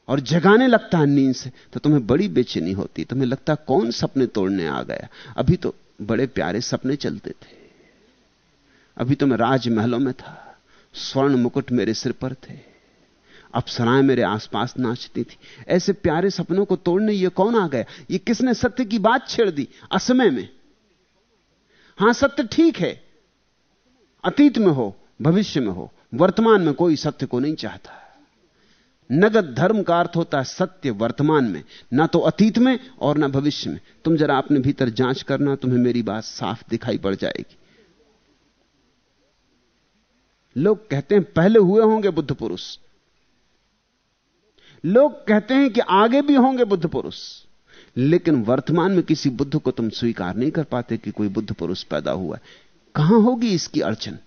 और जगाने लगता है नींद से तो तुम्हें बड़ी बेचैनी होती तुम्हें लगता कौन सपने तोड़ने आ गया। अभी तो बड़े प्यारे सपने चलते थे। अभी तो मैं राजमहलों में था। स्वर्ण मुकुट मेरे सिर पर थे। अप्सराएँ मेरे आसपास नाचती थी। ऐसे प्यारे सपनों को तोड़ने ये कौन आ गया? ये किसने सत्य की बात छेड़ दी? असमय में। हाँ, सत्य ठीक है। अतीत में हो, भविष्य में हो। वर्तमान में कोई सत्य को नहीं चाहता। नगद धर्म का अर्थ होता है सत्य वर्तमान में, ना तो अतीत में और ना भविष्य में। तुम जरा अपने भीतर जाँच करना, तुम्हें मेरी बात साफ़ दिखाई पड़ जाएगी। लोग कहते हैं, पहले हुए होंगे बुद्ध पुरुष। लोग कहते हैं कि आगे भी होंगे बुद्ध पुरुष। लेकिन वर्तमान में किसी बुद्ध को तुम स्वीकार नहीं कर पाते कि कोई बुद्ध पुरुष पैदा हुआ कहाँ होगी इसकी अड़चन?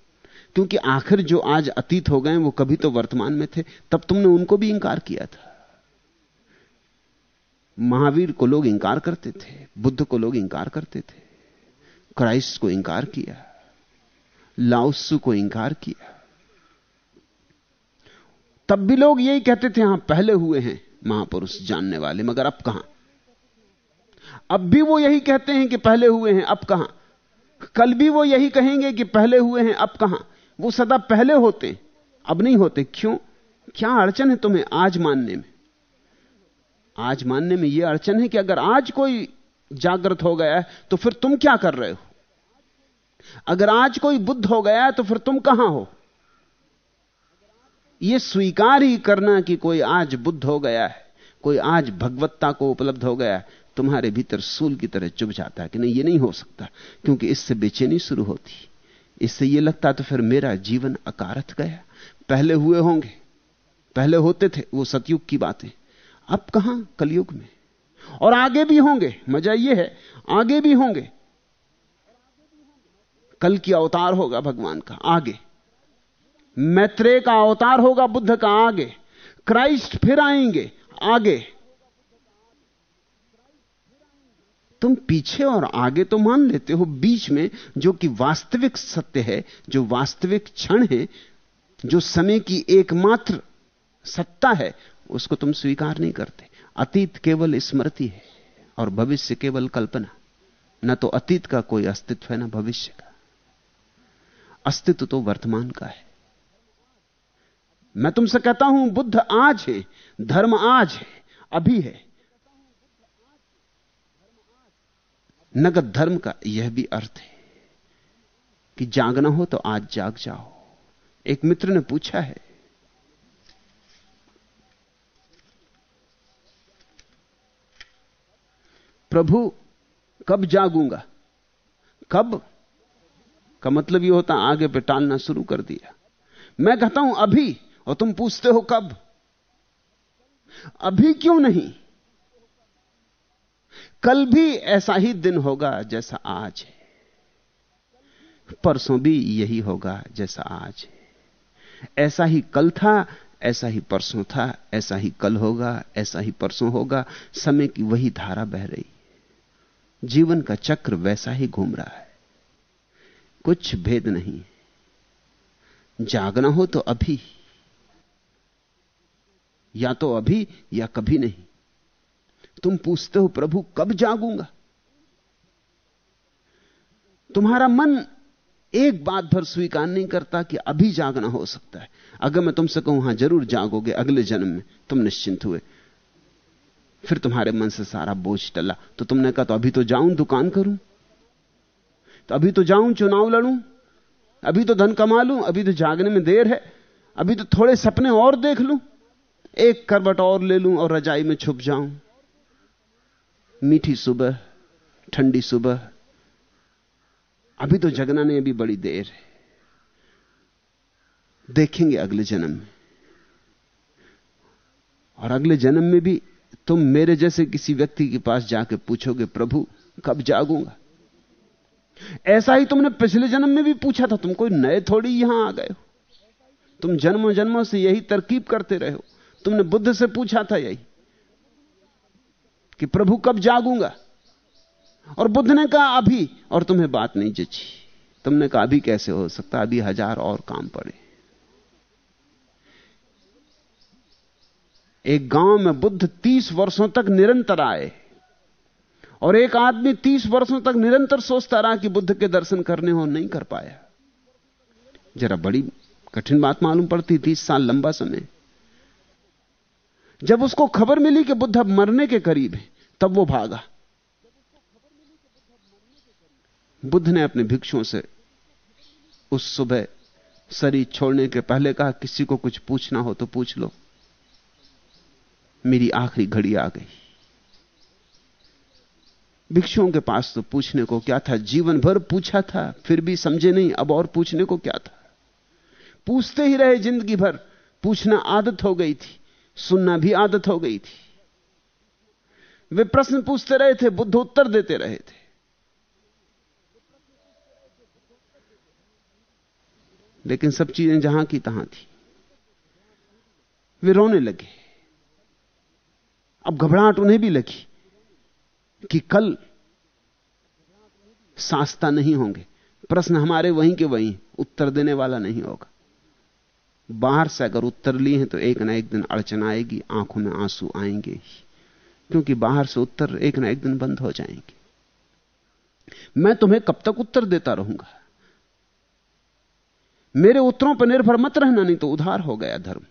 क्योंकि आखिर जो आज अतीत हो गए वो कभी तो वर्तमान में थे। तब तुमने उनको भी इंकार किया था। महावीर को लोग इंकार करते थे, बुद्ध को लोग इंकार करते थे, क्राइस्ट को इंकार किया लाउसु को इंकार किया। तब भी लोग यही कहते थे, हाँ, पहले हुए हैं महापुरुष जानने वाले, मगर अब कहाँ? अब भी वो यही कहते हैं कि पहले हुए हैं, अब कहाँ? कल भी वो यही कहेंगे कि पहले हुए हैं, अब कहाँ? वो सदा पहले होते, अब नहीं होते। क्यों? क्या अड़चन है तुम्हें आज मानने में? आज मानने में यह अड़चन है कि अगर आज कोई जागृत हो गया है तो फिर तुम क्या कर रहे हो? अगर आज कोई बुद्ध हो गया है तो फिर तुम कहाँ हो? यह स्वीकार ही करना कि कोई आज बुद्ध हो गया है, कोई आज भगवत्ता को उपलब्ध हो गया है, तुम्हारे भीतर सूल की तरह चुभ जाता है कि नहीं, ये नहीं हो सकता, क्योंकि इससे बेचैनी शुरू होती इससे यह लगता तो फिर मेरा जीवन अकारथ गया। पहले हुए होंगे, पहले होते थे वो सतयुग की बातें। अब कहाँ कलयुग में? और आगे भी होंगे, मज़ा यह है, आगे भी होंगे। कल की अवतार होगा भगवान का, आगे। मैत्रेय का अवतार होगा बुद्ध का, आगे। क्राइस्ट फिर आएँगे, आगे। तुम पीछे और आगे तो मान लेते हो बीच में, जो कि वास्तविक सत्य है, जो वास्तविक क्षण है, जो समय की एकमात्र सत्ता है, उसको तुम स्वीकार नहीं करते। अतीत केवल स्मृति है और भविष्य केवल कल्पना। न तो अतीत का कोई अस्तित्व है, ना भविष्य का। अस्तित्व तो वर्तमान का है। मैं तुमसे कहता हूँ, बुद्ध आज है, धर्म आज है, अभी है। नगद धर्म का यह भी अर्थ है कि जागना हो तो आज जाग जाओ। एक मित्र ने पूछा है, प्रभु, कब जागूँगा? कब? का मतलब यह होता, आगे पे टालना शुरू कर दिया। मैं कहता हूँ, अभी, और तुम पूछते हो कब? अभी क्यों नहीं? कल भी ऐसा ही दिन होगा जैसा आज है। परसों भी यही होगा जैसा आज है। ऐसा ही कल था, ऐसा ही परसों था, ऐसा ही कल होगा, ऐसा ही परसों होगा, समय की वही धारा बह रही जीवन का चक्र वैसा ही घूम रहा है। कुछ भेद नहीं जागना हो तो अभी, या तो अभी या कभी नहीं। तुम पूछते हो, प्रभु, कब जागूँगा? तुम्हारा मन एक बात भर स्वीकार नहीं करता कि अभी जागना हो सकता है। अगर मैं तुमसे कहूँ, हाँ, ज़रूर जागोगे, अगले जन्म में तुम निश्चिंत हुए। फिर तुम्हारे मन से सारा बोझ टला। तो तुमने कहा तो अभी तो जाऊँ, दुकान करूँ? तो अभी तो जाऊँ, चुनाव लड़ूं? अभी तो धन कमा लूँ? अभी तो जागने में देर है? अभी तो थोड़े सपने और देख लूँ? एक करबट और ले लूँ और रजाई में छुप जाऊँ? मीठी सुबह, ठंडी सुबह। अभी तो जगना ने अभी बड़ी देर है। देखेंगे अगले जन्म में। और अगले जन्म में भी तुम मेरे जैसे किसी व्यक्ति के पास जाके पूछोगे, प्रभु, कब जागूँगा? ऐसा ही तुमने पिछले जन्म में भी पूछा था, तुम कोई नए थोड़ी यहाँ आ गए हो? तुम जन्मों जन्मों से यही तरकीब करते रहे हो? तुमने बुद्ध से पूछा था यही? कि प्रभु कब जागूँगा? और बुद्ध ने कहा, अभी। और तुम्हें बात नहीं जची। तुमने कहा, अभी कैसे हो सकता अभी हज़ार और काम पड़े। एक गाँव में बुद्ध तीस वर्षों तक निरंतर आए। और एक आदमी तीस वर्षों तक निरंतर सोचता रहा कि बुद्ध के दर्शन करने हो, नहीं कर पाया। जरा बड़ी कठिन बात मालूम पड़ती, तीस साल लंबा समय। जब उसको खबर मिली कि बुद्ध अब मरने के करीब है तब वो भागा। बुद्ध ने अपने भिक्षुओं से उस सुबह शरीर छोड़ने के पहले कहा, किसी को कुछ पूछना हो तो पूछ लो। मेरी आखिरी घड़ी आ गई। भिक्षुओं के पास तो पूछने को क्या था? जीवन भर पूछा था, फिर भी समझे नहीं, अब और पूछने को क्या था? पूछते ही रहे ज़िंदगी भर। पूछना आदत हो गई थी, सुनना भी आदत हो गई थी। वे प्रश्न पूछते रहे थे, बुद्ध उत्तर देते रहे थे। लेकिन सब चीज़ें जहाँ की तहां थी। वे रोने लगे। अब घबराहट उन्हें भी लगी कि कल सास्ता नहीं होंगे। प्रश्न हमारे वहीं के वहीं, उत्तर देने वाला नहीं होगा। बाहर से अगर उत्तर लिए हैं तो एक ना एक दिन अड़चन आएगी, आँखों में आँसू आएँगे ही। क्योंकि बाहर से उत्तर एक ना एक दिन बंद हो जाएँगे। मैं तुम्हें कब तक उत्तर देता रहूँगा? मेरे उत्तरों पर निर्भर मत रहना, नहीं तो उधार हो गया धर्म।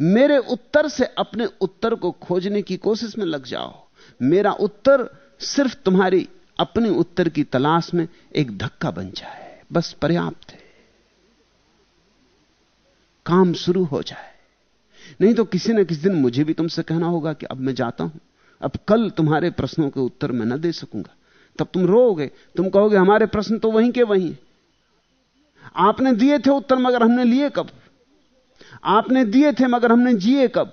मेरे उत्तर से अपने उत्तर को खोजने की कोशिश में लग जाओ। मेरा उत्तर सिर्फ़ तुम्हारी अपने उत्तर की तलाश में एक धक्का बन जाए। बस पर्याप्त है। काम शुरू हो जाए। नहीं तो किसी न किसी दिन मुझे भी तुमसे कहना होगा कि अब मैं जाता हूँ। अब कल तुम्हारे प्रश्नों के उत्तर मैं न दे सकूँगा। तब तुम रोओगे। तुम कहोगे, हमारे प्रश्न तो वहीं के वहीं आपने दिए थे उत्तर, मगर हमने लिए कब? आपने दिए थे, मगर हमने जिए कब?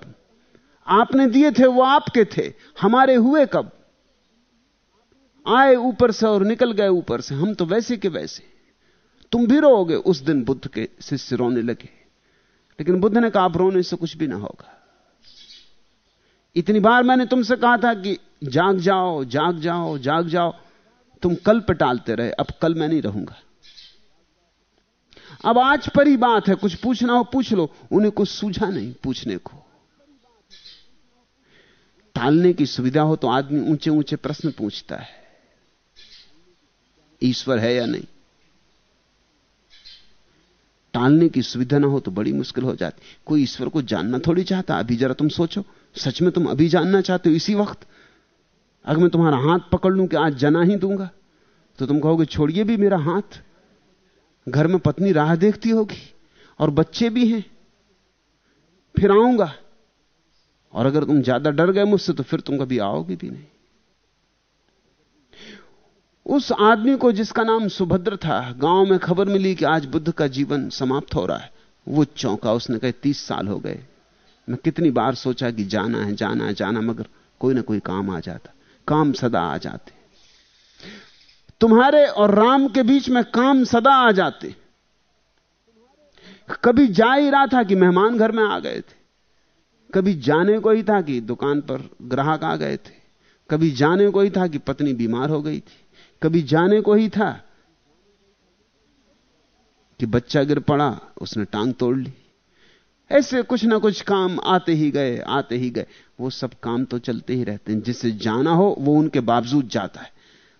आपने दिए थे, वो आपके थे। हमारे हुए कब? आए ऊपर से और निकल गए ऊपर से। हम तो वैसे के वैसे तुम भी रोओगे। उस दिन बुद्ध के शिष्य रोने लगे। लेकिन बुद्ध ने कहा, आप रोने से कुछ भी ना होगा। इतनी बार मैंने तुमसे कहा था कि जाग जाओ जाग जाओ जाग जाओ। तुम कल पे टालते रहे, अब कल मैं नहीं रहूँगा। अब आज पर ही बात है, कुछ पूछना हो पूछ लो, उन्हें कुछ सूझा नहीं पूछने को। टालने की सुविधा हो तो आदमी ऊँचे ऊँचे प्रश्न पूछता है, ईश्वर है या नहीं? टालने की सुविधा ना हो तो बड़ी मुश्किल हो जाती। कोई ईश्वर को जानना थोड़ी चाहता, अभी जरा तुम सोचो। सच में तुम अभी जानना चाहते हो इसी वक्त? अगर मैं तुम्हारा हाथ पकड़ लूँ कि आज जना ही दूँगा तो तुम कहोगे, छोड़िए भी मेरा हाथ। घर में पत्नी राह देखती होगी, और बच्चे भी हैं। फिर आऊँगा। और अगर तुम ज़्यादा डर गए मुझसे तो फिर तुम कभी आओगे भी नहीं। उस आदमी को जिसका नाम सुभद्र था, गाँव में खबर मिली कि आज बुद्ध का जीवन समाप्त हो रहा है। वो चौंका, उसने कहे, तीस साल हो गए। मैं कितनी बार सोचा कि जाना है जाना है, जाना, मगर कोई ना कोई काम आ जाता। काम सदा आ जाते। तुम्हारे और राम के बीच में काम सदा आ जाते। कभी जा ही रहा था कि मेहमान घर में आ गए थे। कभी जाने को ही था कि दुकान पर ग्राहक आ गए थे। कभी जाने को ही था कि पत्नी बीमार हो गई थी। कभी जाने को ही था कि बच्चा गिर पड़ा, उसने टांग तोड़ ली। ऐसे कुछ ना कुछ काम आते ही गए, आते ही गए। वो सब काम तो चलते ही रहते हैं। जिसे जाना हो, वो उनके बावजूद जाता है।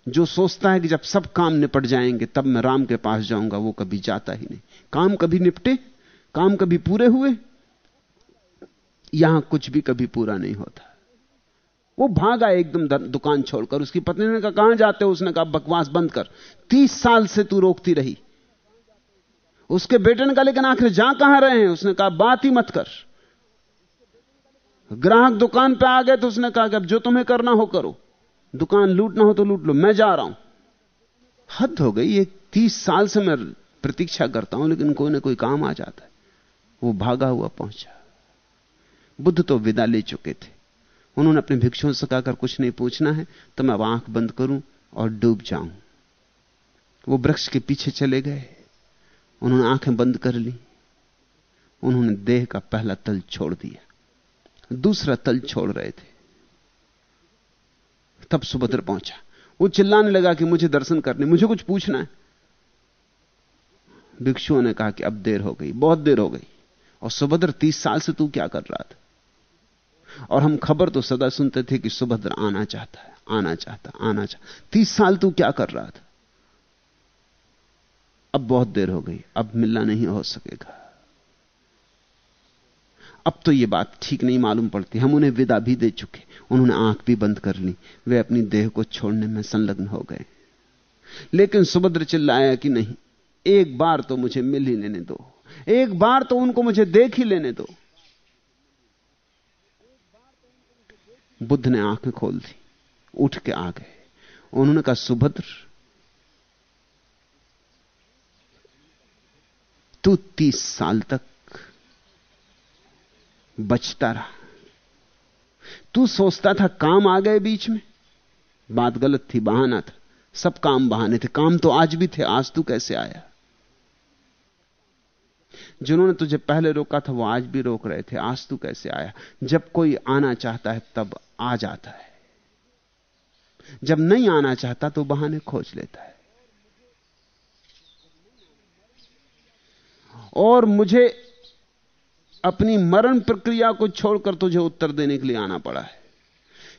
जो सोचता है कि जब सब काम निपट जाएँगे, तब मैं राम के पास जाऊँगा, वो कभी जाता ही नहीं। काम कभी निपटे, काम कभी पूरे हुए, यहाँ कुछ भी कभी पूरा नहीं होता। वो भागा एकदम दुकान छोड़कर। उसकी पत्नी ने कहा, कहाँ जाते हो? उसने कहा, बकवास बंद कर। तीस साल से तू रोकती रही। उसके बेटे ने कहा, लेकिन आखिर जा कहाँ रहे हैं? उसने कहा, बात ही मत कर। ग्राहक दुकान पे आ गए तो उसने कहा कि अब जो तुम्हें करना हो करो। दुकान लूटना हो तो लूट लो, मैं जा रहा हूँ। हद हो गई, ये तीस साल से मैं प्रतीक्षा करता हूँ, लेकिन कोई ना कोई काम आ जाता है। वो भागा हुआ पहुँचा। बुद्ध तो विदा ले चुके थे। उन्होंने अपने भिक्षुओं से कहकर कुछ नहीं पूछना है तो मैं अब आँख बंद करूँ और डूब जाऊँ। वो वृक्ष के पीछे चले गए। उन्होंने आँखें बंद कर ली। उन्होंने देह का पहला तल छोड़ दिया। दूसरा तल छोड़ रहे थे। तब सुभद्र पहुँचा। वो चिल्लाने लगा कि मुझे दर्शन करने, मुझे कुछ पूछना है। भिक्षुओं ने कहा कि अब देर हो गई, बहुत देर हो गई। और सुभद्र तीस साल से तू क्या कर रहा था? और हम खबर तो सदा सुनते थे कि सुभद्र आना चाहता है, आना चाहता आना चाहता तीस साल तू क्या कर रहा था? अब बहुत देर हो गई, अब मिलना नहीं हो सकेगा। अब तो यह बात ठीक नहीं मालूम पड़ती, हम उन्हें विदा भी दे चुके, उन्होंने आँख भी बंद कर ली, वे अपनी देह को छोड़ने में संलग्न हो गए। लेकिन सुभद्र चिल्लाया कि नहीं, एक बार तो मुझे मिल ही लेने दो, एक बार तो उनको मुझे देख ही लेने दो। बुद्ध ने आँखें खोल दी, उठ के आ गए। उन्होंने कहा, सुभद्र, तू तीस साल तक बचता रहा। तू सोचता था काम आ गए बीच में। बात गलत थी, बहाना था। सब काम बहाने थे। काम तो आज भी थे, आज तू कैसे आया? जिन्होंने तुझे पहले रोका था, वो आज भी रोक रहे थे। आज तू कैसे आया? जब कोई आना चाहता है, तब आ जाता है। जब नहीं आना चाहता तो बहाने खोज लेता है। और मुझे अपनी मरण प्रक्रिया को छोड़कर तुझे उत्तर देने के लिए आना पड़ा है।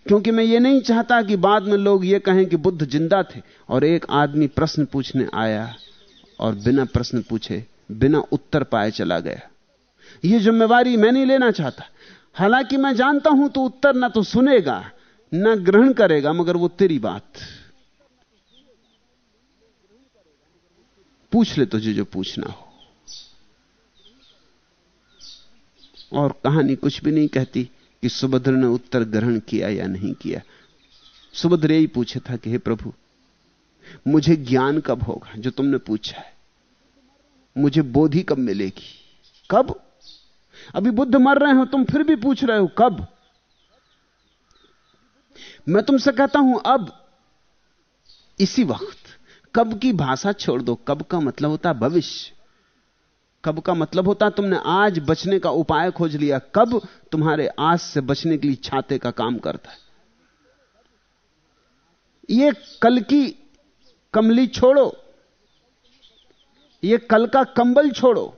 क्योंकि मैं ये नहीं चाहता कि बाद में लोग ये कहें कि बुद्ध ज़िंदा थे और एक आदमी प्रश्न पूछने आया और बिना प्रश्न पूछे बिना उत्तर पाए चला गया। यह जिम्मेवारी मैं नहीं लेना चाहता। हालाँकि मैं जानता हूँ तो उत्तर ना तो सुनेगा, ना ग्रहण करेगा, मगर वो तेरी बात। पूछ ले तुझे जो पूछना हो। और कहानी कुछ भी नहीं कहती कि सुभद्र ने उत्तर ग्रहण किया या नहीं किया। सुभद्र यही पूछे था कि हे प्रभु, मुझे ज्ञान कब होगा जो तुमने पूछा है? मुझे बोधि कब मिलेगी? कब? अभी बुद्ध मर रहे हो, तुम फिर भी पूछ रहे हो, कब? मैं तुमसे कहता हूँ, अब। इसी वक्त। कब की भाषा छोड़ दो, कब का मतलब होता भविष्य। कब का मतलब होता तुमने आज बचने का उपाय खोज लिया, कब तुम्हारे आज से बचने के लिए छाते का काम करता है। ये कल की कमली छोड़ो। ये कल का कंबल छोड़ो।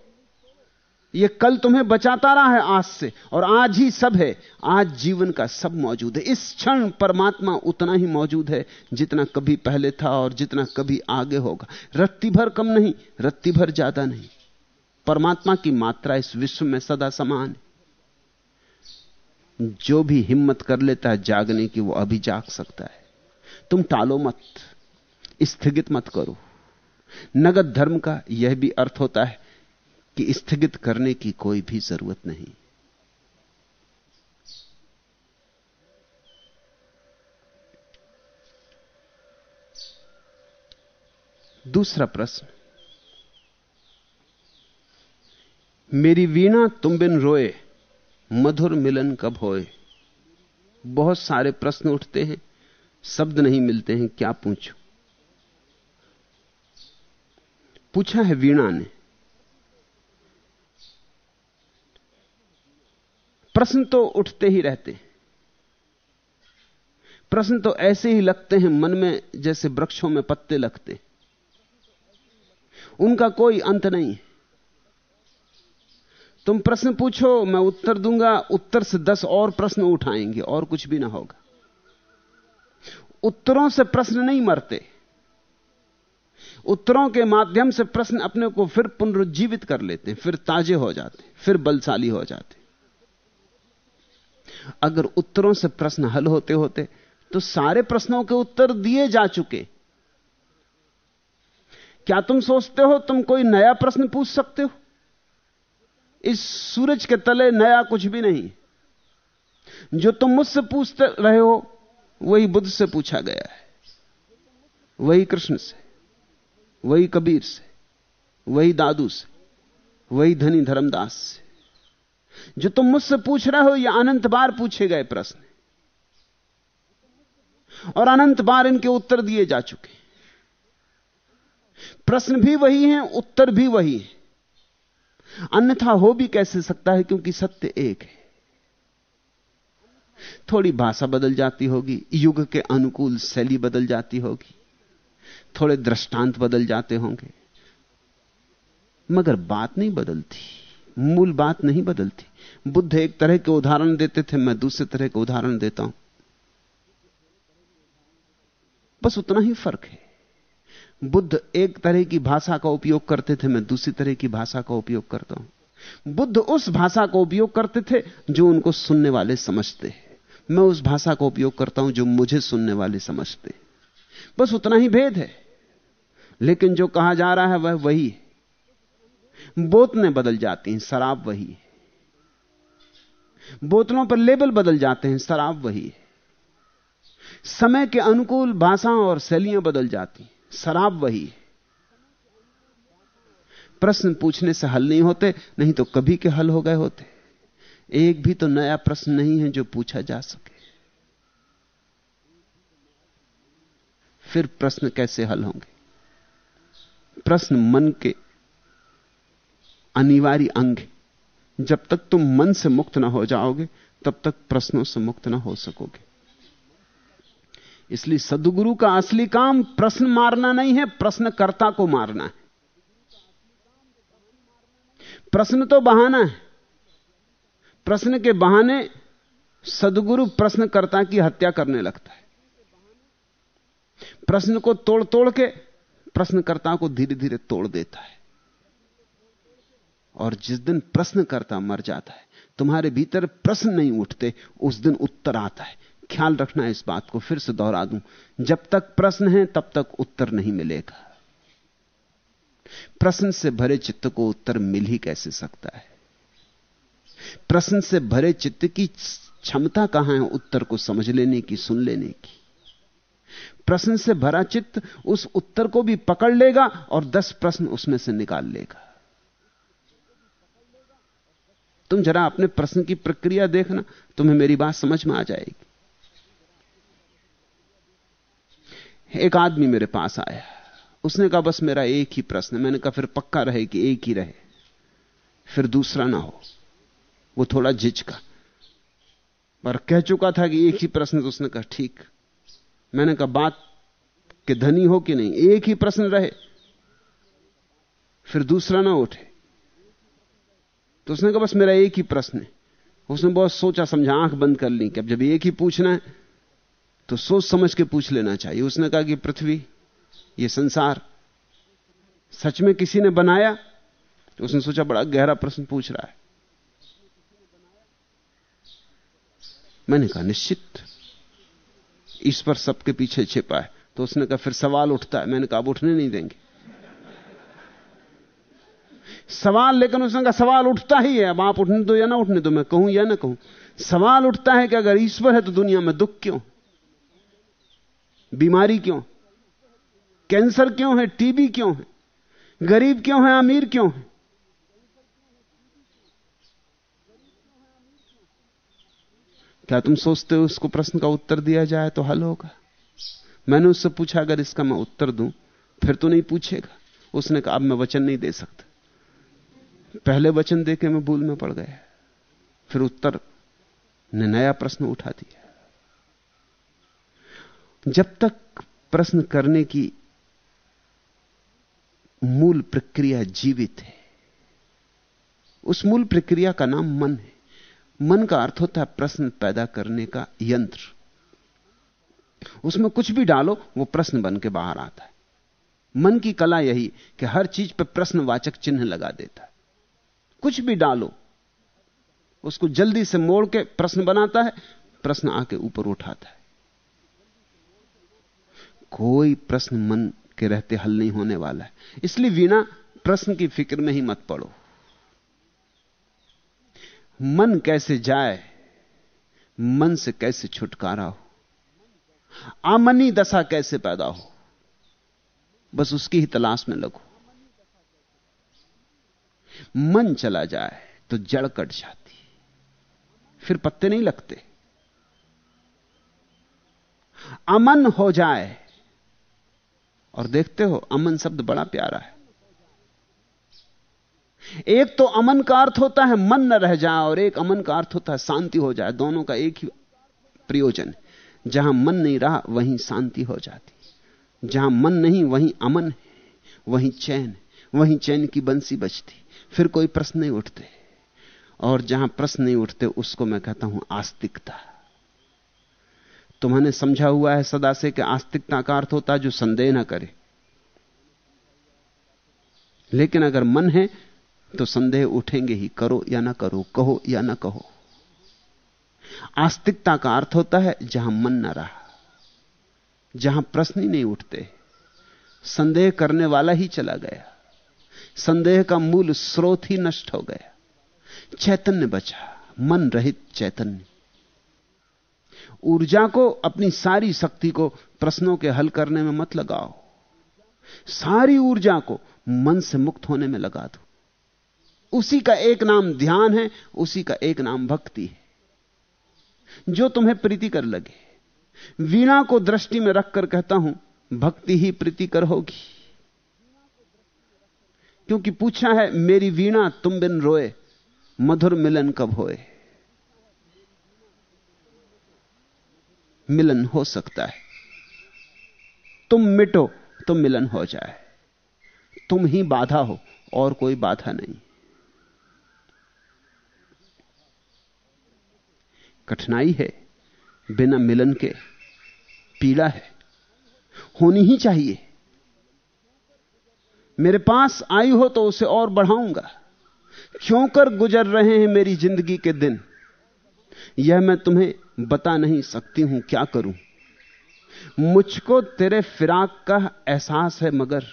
ये कल तुम्हें बचाता रहा है आज से, और आज ही सब है। आज जीवन का सब मौजूद है। इस क्षण परमात्मा उतना ही मौजूद है जितना कभी पहले था और जितना कभी आगे होगा। रत्ती भर कम नहीं, रत्ती भर ज़्यादा नहीं। परमात्मा की मात्रा इस विश्व में सदा समान है। जो भी हिम्मत कर लेता है जागने की, वो अभी जाग सकता है। तुम टालो मत, स्थगित मत करो। नगद धर्म का यह भी अर्थ होता है कि स्थगित करने की कोई भी ज़रूरत नहीं। दूसरा प्रश्न। मेरी वीणा तुम बिन रोए, मधुर मिलन कब होए? बहुत सारे प्रश्न उठते हैं, शब्द नहीं मिलते हैं, क्या पूछूँ? पूछा है वीणा ने। प्रश्न तो उठते ही रहते। प्रश्न तो ऐसे ही लगते हैं मन में जैसे वृक्षों में पत्ते लगते। उनका कोई अंत नहीं। तुम प्रश्न पूछो, मैं उत्तर दूँगा, उत्तर से दस और प्रश्न उठाएँगे, और कुछ भी ना होगा। उत्तरों से प्रश्न नहीं मरते। उत्तरों के माध्यम से प्रश्न अपने को फिर पुनरुज्जीवित कर लेते हैं फिर ताजे हो जाते, फिर बलशाली हो जाते। अगर उत्तरों से प्रश्न हल होते होते तो सारे प्रश्नों के उत्तर दिए जा चुके। क्या तुम सोचते हो तुम कोई नया प्रश्न पूछ सकते हो? इस सूरज के तले नया कुछ भी नहीं। जो तुम मुझसे पूछते रहे हो, वही बुद्ध से पूछा गया है। वही कृष्ण से। वही कबीर से, वही दादू से, वही धनी धर्मदास से। जो तुम मुझसे पूछ रहे हो यह अनंत बार पूछे गए प्रश्न और अनंत बार इनके उत्तर दिए जा चुके प्रश्न भी वही है, उत्तर भी वही है। अन्यथा हो भी कैसे सकता है, क्योंकि सत्य एक है। थोड़ी भाषा बदल जाती होगी, युग के अनुकूल शैली बदल जाती होगी। थोड़े दृष्टांत बदल जाते होंगे। मगर बात नहीं बदलती। मूल बात नहीं बदलती। बुद्ध एक तरह के उदाहरण देते थे, मैं दूसरे तरह के उदाहरण देता हूँ। बस उतना ही फ़र्क है। बुद्ध एक तरह की भाषा का उपयोग करते थे, मैं दूसरी तरह की भाषा का उपयोग करता हूँ। बुद्ध उस भाषा का उपयोग करते थे जो उनको सुनने वाले समझते हैं। मैं उस भाषा का उपयोग करता हूँ जो मुझे सुनने वाले समझते बस उतना ही भेद है। लेकिन जो कहा जा रहा है वह वही है। बोतलें बदल जाती हैं, शराब वही है। बोतलों पर लेबल बदल जाते हैं, शराब वही है। समय के अनुकूल भाषा और शैलियाँ बदल जाती शराब वही है। प्रश्न पूछने से हल नहीं होते, नहीं तो कभी के हल हो गए होते। एक भी तो नया प्रश्न नहीं है जो पूछा जा सके। फिर प्रश्न कैसे हल होंगे? प्रश्न मन के अनिवार्य अंग जब तक तुम मन से मुक्त ना हो जाओगे, तब तक प्रश्नों से मुक्त ना हो सकोगे। इसलिए सदगुरु का असली काम प्रश्न मारना नहीं है, प्रश्नकर्ता को मारना है। प्रश्न तो बहाना है। प्रश्न के बहाने सदगुरु प्रश्नकर्ता की हत्या करने लगता है। प्रश्न को तोड़ तोड़ के प्रश्नकर्ता को धीरे धीरे तोड़ देता है। और जिस दिन प्रश्नकर्ता मर जाता है, तुम्हारे भीतर प्रश्न नहीं उठते, उस दिन उत्तर आता है। ख्याल रखना इस बात को, फिर से दोहरा दूँ। जब तक प्रश्न है, तब तक उत्तर नहीं मिलेगा। प्रश्न से भरे चित्त को उत्तर मिल ही कैसे सकता है? प्रश्न से भरे चित्त की क्षमता कहाँ है, उत्तर को समझ लेने की, सुन लेने की? प्रश्न से भरा चित्त उस उत्तर को भी पकड़ लेगा और दस प्रश्न उसमें से निकाल लेगा। तुम जरा अपने प्रश्न की प्रक्रिया देखना, तुम्हें मेरी बात समझ में आ जाएगी। एक आदमी मेरे पास आया। उसने कहा, बस मेरा एक ही प्रश्न मैंने कहा, फिर पक्का रहे कि एक ही रहे। फिर दूसरा ना हो। वो थोड़ा झिझका। पर कह चुका था कि एक ही प्रश्न तो उसने कहा, ठीक। मैंने कहा, बात के धनी हो कि नहीं? एक ही प्रश्न रहे। फिर दूसरा ना उठे। तो उसने कहा, बस मेरा एक ही प्रश्न है। उसने बहुत सोचा, समझा, आँख बंद कर ली कि अब जब एक ही पूछना है तो सोच समझ के पूछ लेना चाहिए। उसने कहा कि पृथ्वी, ये संसार, सच में किसी ने बनाया? तो उसने सोचा, बड़ा गहरा प्रश्न पूछ रहा है। मैंने कहा, निश्चित। ईश्वर सबके पीछे छिपा है। तो उसने कहा, फिर सवाल उठता है। मैंने कहा उठने नहीं देंगे। सवाल, लेकिन उसने कहा, सवाल उठता ही है। अब आप उठने दो या ना उठने दो, मैं कहूँ या ना कहूँ। सवाल उठता है कि अगर ईश्वर है तो दुनिया में दुख क्यों? बीमारी क्यों? कैंसर क्यों है? टीबी क्यों है? गरीब क्यों है? अमीर क्यों है? क्या तुम सोचते हो उसको प्रश्न का उत्तर दिया जाए तो हल होगा? मैंने उससे पूछा, अगर इसका मैं उत्तर दूँ, फिर तो नहीं पूछेगा। उसने कहा, अब मैं वचन नहीं दे सकता। पहले वचन देके मैं भूल में पड़ गया। फिर उत्तर ने नया प्रश्न उठा दिया। जब तक प्रश्न करने की मूल प्रक्रिया जीवित है, उस मूल प्रक्रिया का नाम मन है। मन का अर्थ होता है प्रश्न पैदा करने का यंत्र। उसमें कुछ भी डालो, वो प्रश्न बन के बाहर आता है। मन की कला यही कि हर चीज़ पर प्रश्नवाचक चिन्ह लगा देता है। कुछ भी डालो, उसको जल्दी से मोड़ के प्रश्न बनाता है, प्रश्न आके ऊपर उठाता है। कोई प्रश्न मन के रहते हल नहीं होने वाला है। इसलिए वीणा प्रश्न की फ़िक्र में ही मत पड़ो। मन कैसे जाए, मन से कैसे छुटकारा हो? आमनी दशा कैसे पैदा हो? बस उसकी ही तलाश में लगो। मन चला जाए तो जड़ कट जाती फिर पत्ते नहीं लगते। अमन हो जाए, और देखते हो अमन शब्द बड़ा प्यारा है। एक तो अमन का अर्थ होता है मन न रह जाए और एक अमन का अर्थ होता है शांति हो जाए। दोनों का एक ही प्रयोजन। जहाँ मन नहीं रहा, वहीं शांति हो जाती। जहाँ मन नहीं, वहीं अमन है, वहीं चैन वहीं चैन की बंसी बजती। फिर कोई प्रश्न नहीं उठते। और जहाँ प्रश्न नहीं उठते, उसको मैं कहता हूँ आस्तिकता। तुम्हारे समझा हुआ है सदा से कि आस्तिकता का अर्थ होता है जो संदेह ना करे। लेकिन अगर मन है तो संदेह उठेंगे ही, करो या ना करो, कहो या ना कहो। आस्तिकता का अर्थ होता है जहाँ मन ना रहा, जहाँ प्रश्न ही नहीं उठते। संदेह करने वाला ही चला गया, संदेह का मूल स्रोत ही नष्ट हो गया, चैतन्य बचा, मन रहित चैतन्य। ऊर्जा को, अपनी सारी शक्ति को प्रश्नों के हल करने में मत लगाओ, सारी ऊर्जा को मन से मुक्त होने में लगा दो। उसी का एक नाम ध्यान है, उसी का एक नाम भक्ति है। जो तुम्हें प्रीति कर लगे, वीणा को दृष्टि में रखकर कहता हूँ, भक्ति ही प्रीतिकर होगी। क्योंकि पूछा है, मेरी वीणा, तुम बिन रोए, मधुर मिलन कब होए? मिलन हो सकता है। तुम मिटो तो मिलन हो जाए। तुम ही बाधा हो, और कोई बाधा नहीं। कठिनाई है, बिना मिलन के, पीड़ा है। होनी ही चाहिए। मेरे पास आई हो तो उसे और बढ़ाऊँगा। क्यों कर गुजर रहे हैं मेरी ज़िंदगी के दिन? यह मैं तुम्हें बता नहीं सकती हूँ क्या करूँ। मुझको तेरे फिराक का एहसास है, मगर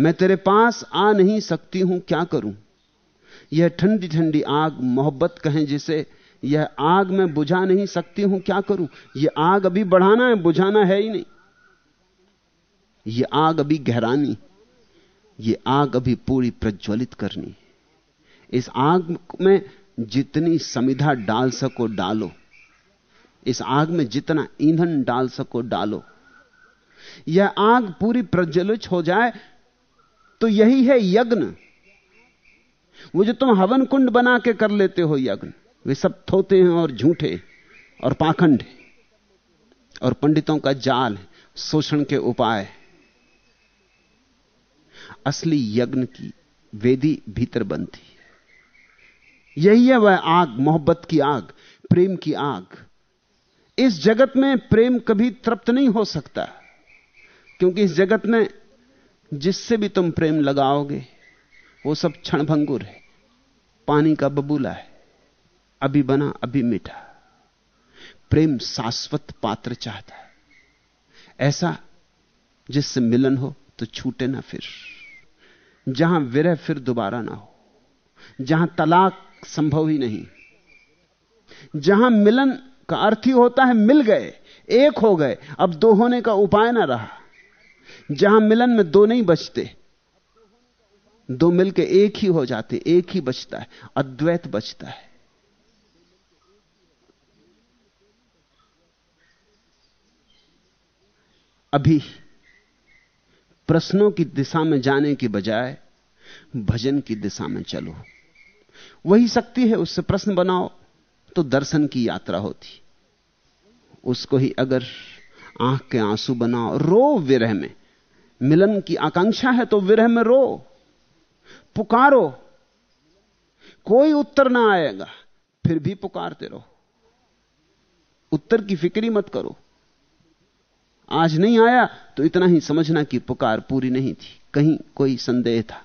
मैं तेरे पास आ नहीं सकती हूँ क्या करूँ। यह ठंडी ठंडी आग मोहब्बत कहें जिसे यह आग मैं बुझा नहीं सकती हूँ, क्या करूँ? यह आग अभी बढ़ाना है, बुझाना है ही नहीं। यह आग अभी गहरानी यह आग अभी पूरी प्रज्वलित करनी इस आग में जितनी समिधा डाल सको डालो, इस आग में जितना ईंधन डाल सको डालो, यह आग पूरी प्रज्वलित हो जाए तो यही है यज्ञ। वो जो तुम हवन कुंड बना के कर लेते हो यज्ञ वे सब थोते हैं और झूठे और पाखंड और पंडितों का जाल है, शोषण के उपाय असली यज्ञ की वेदी भीतर बनती है। यही है वह आग, मोहब्बत की आग, प्रेम की आग। इस जगत में प्रेम कभी तृप्त नहीं हो सकता, क्योंकि इस जगत में जिससे भी तुम प्रेम लगाओगे, वो सब क्षणभंगुर है, पानी का बबूला है। अभी बना, अभी मीठा प्रेम शाश्वत पात्र चाहता है। ऐसा जिससे मिलन हो तो छूटे ना फिर। जहाँ विरह फिर दोबारा ना हो। जहाँ तलाक संभव ही नहीं। जहाँ मिलन का अर्थ ही होता है मिल गए, एक हो गए, अब दो होने का उपाय ना रहा। जहाँ मिलन में दो नहीं बचते, दो मिलके एक ही हो जाते, एक ही बचता है, अद्वैत बचता है। अभी प्रश्नों की दिशा में जाने की बजाय भजन की दिशा में चलो। वही शक्ति है, उससे प्रश्न बनाओ तो दर्शन की यात्रा होती। उसको ही अगर आँख के आँसू बनाओ, रो विरह में। मिलन की आकांक्षा है तो विरह में रो। पुकारो, कोई उत्तर ना आएगा, फिर भी पुकारते रहो। उत्तर की फिक्री मत करो। आज नहीं आया तो इतना ही समझना कि पुकार पूरी नहीं थी। कहीं कोई संदेह था,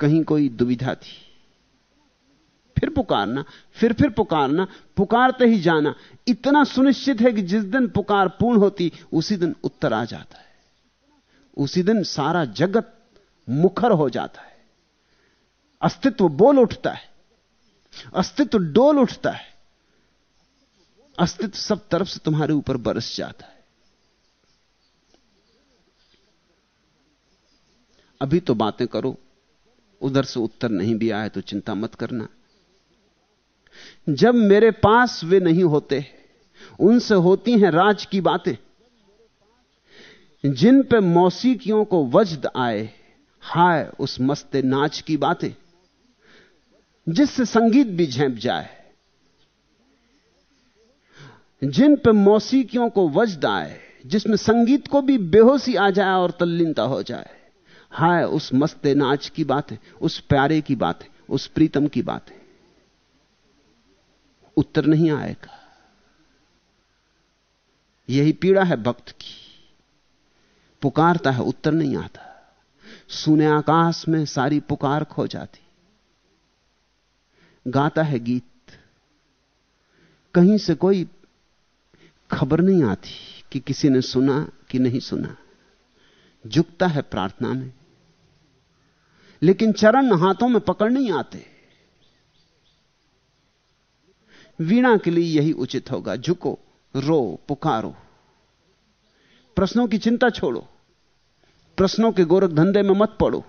कहीं कोई दुविधा थी। फिर पुकारना, फिर फिर पुकारना, पुकारते ही जाना। इतना सुनिश्चित है कि जिस दिन पुकार पूर्ण होती, उसी दिन उत्तर आ जाता है। उसी दिन सारा जगत मुखर हो जाता है। अस्तित्व बोल उठता है। अस्तित्व डोल उठता है। अस्तित्व सब तरफ़ से तुम्हारे ऊपर बरस जाता है। अभी तो बातें करो। उधर से उत्तर नहीं भी आए तो चिंता मत करना। जब मेरे पास वे नहीं होते, उनसे होती हैं राज की बातें। जिन पे मौसीकियों को वजद आए, हाय उस मस्ते नाच की बातें। जिससे संगीत भी झेप जाए। जिन पे मौसीकियों को वजद आए, जिसमें संगीत को भी बेहोशी आ जाए और तल्लीनता हो जाए। हाय उस मस्ते नाच की बात है, उस प्यारे की बात है, उस प्रीतम की बात है। उत्तर नहीं आएगा। यही पीड़ा है भक्त की। पुकारता है, उत्तर नहीं आता। सुने आकाश में सारी पुकार खो जाती। गाता है गीत। कहीं से कोई खबर नहीं आती कि किसी ने सुना कि नहीं सुना। झुकता है प्रार्थना में। लेकिन चरण हाथों में पकड़ नहीं आते। वीणा के लिए यही उचित होगा। झुको, रो, पुकारो। प्रश्नों की चिंता छोड़ो। प्रश्नों के गोरख धंधे में मत पड़ो।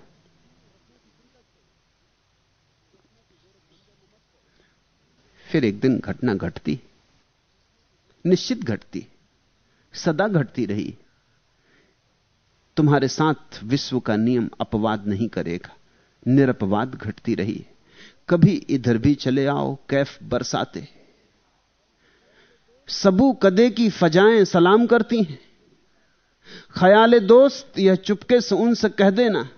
फिर एक दिन घटना घटती। निश्चित घटती। सदा घटती रही। तुम्हारे साथ विश्व का नियम अपवाद नहीं करेगा। निरपवाद घटती रही। कभी इधर भी चले आओ, कैफ बरसाते। सबू कदे की फजाएँ सलाम करती हैं। ख्याल दोस्त, यह चुपके से उनसे कह देना,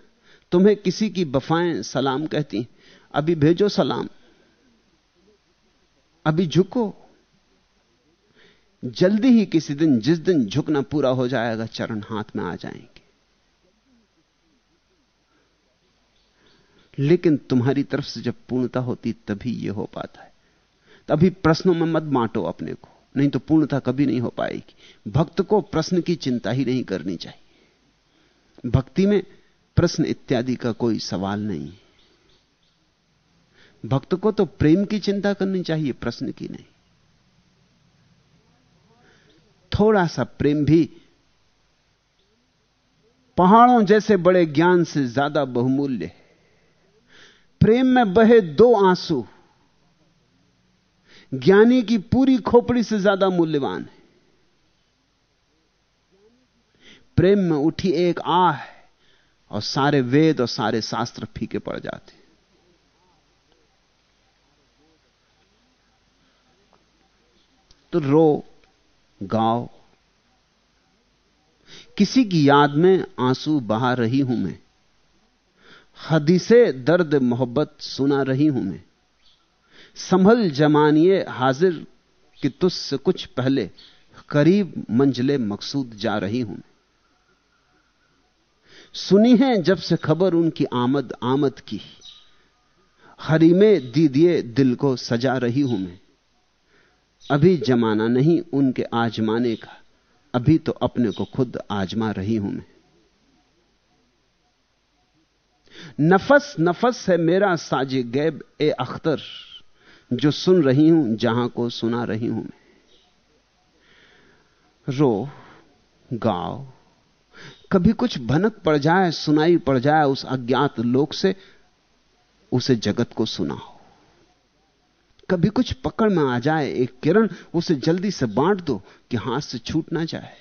तुम्हें किसी की बफाएँ सलाम कहती अभी भेजो सलाम। अभी झुको। जल्दी ही किसी दिन, जिस दिन झुकना पूरा हो जाएगा, चरण हाथ में आ जाएँगे। लेकिन तुम्हारी तरफ़ से जब पूर्णता होती तभी यह हो पाता है। तभी प्रश्नों में मत बांटो अपने को, नहीं तो पूर्णता कभी नहीं हो पाएगी। भक्त को प्रश्न की चिंता ही नहीं करनी चाहिए। भक्ति में प्रश्न इत्यादि का कोई सवाल नहीं भक्त को तो प्रेम की चिंता करनी चाहिए, प्रश्न की नहीं। थोड़ा सा प्रेम भी पहाड़ों जैसे बड़े ज्ञान से ज़्यादा बहुमूल्य है। प्रेम में बहे दो आँसू। ज्ञानी की पूरी खोपड़ी से ज़्यादा मूल्यवान है। प्रेम में उठी एक आह और सारे वेद और सारे शास्त्र फीके पड़ जाते। तो रो, गाओ। किसी की याद में आँसू बहा रही हूँ मैं। हदीसे दर्द, मोहब्बत सुना रही हूँ मैं। संभल जमानिए हाजिर कि तुझसे कुछ पहले करीब मंजिले मकसूद जा रही हूँ सुनी है जब से खबर उनकी आमद आमद की। हरी में दीदिए दिल को सजा रही हूँ मैं। अभी जमाना नहीं उनके आजमाने का। अभी तो अपने को खुद आजमा रही हूँ मैं। नफस नफस है मेरा साजे गैब ए अख्तर, जो सुन रही हूँ, जहाँ को सुना रही हूँ मैं। रो गाओ कभी कुछ भनक पड़ जाए, सुनाई पड़ जाए उस अज्ञात लोक से, उसे जगत को सुनाओ। कभी कुछ पकड़ में आ जाए, एक किरण उसे जल्दी से बांट दो कि हाथ से छूट ना जाए।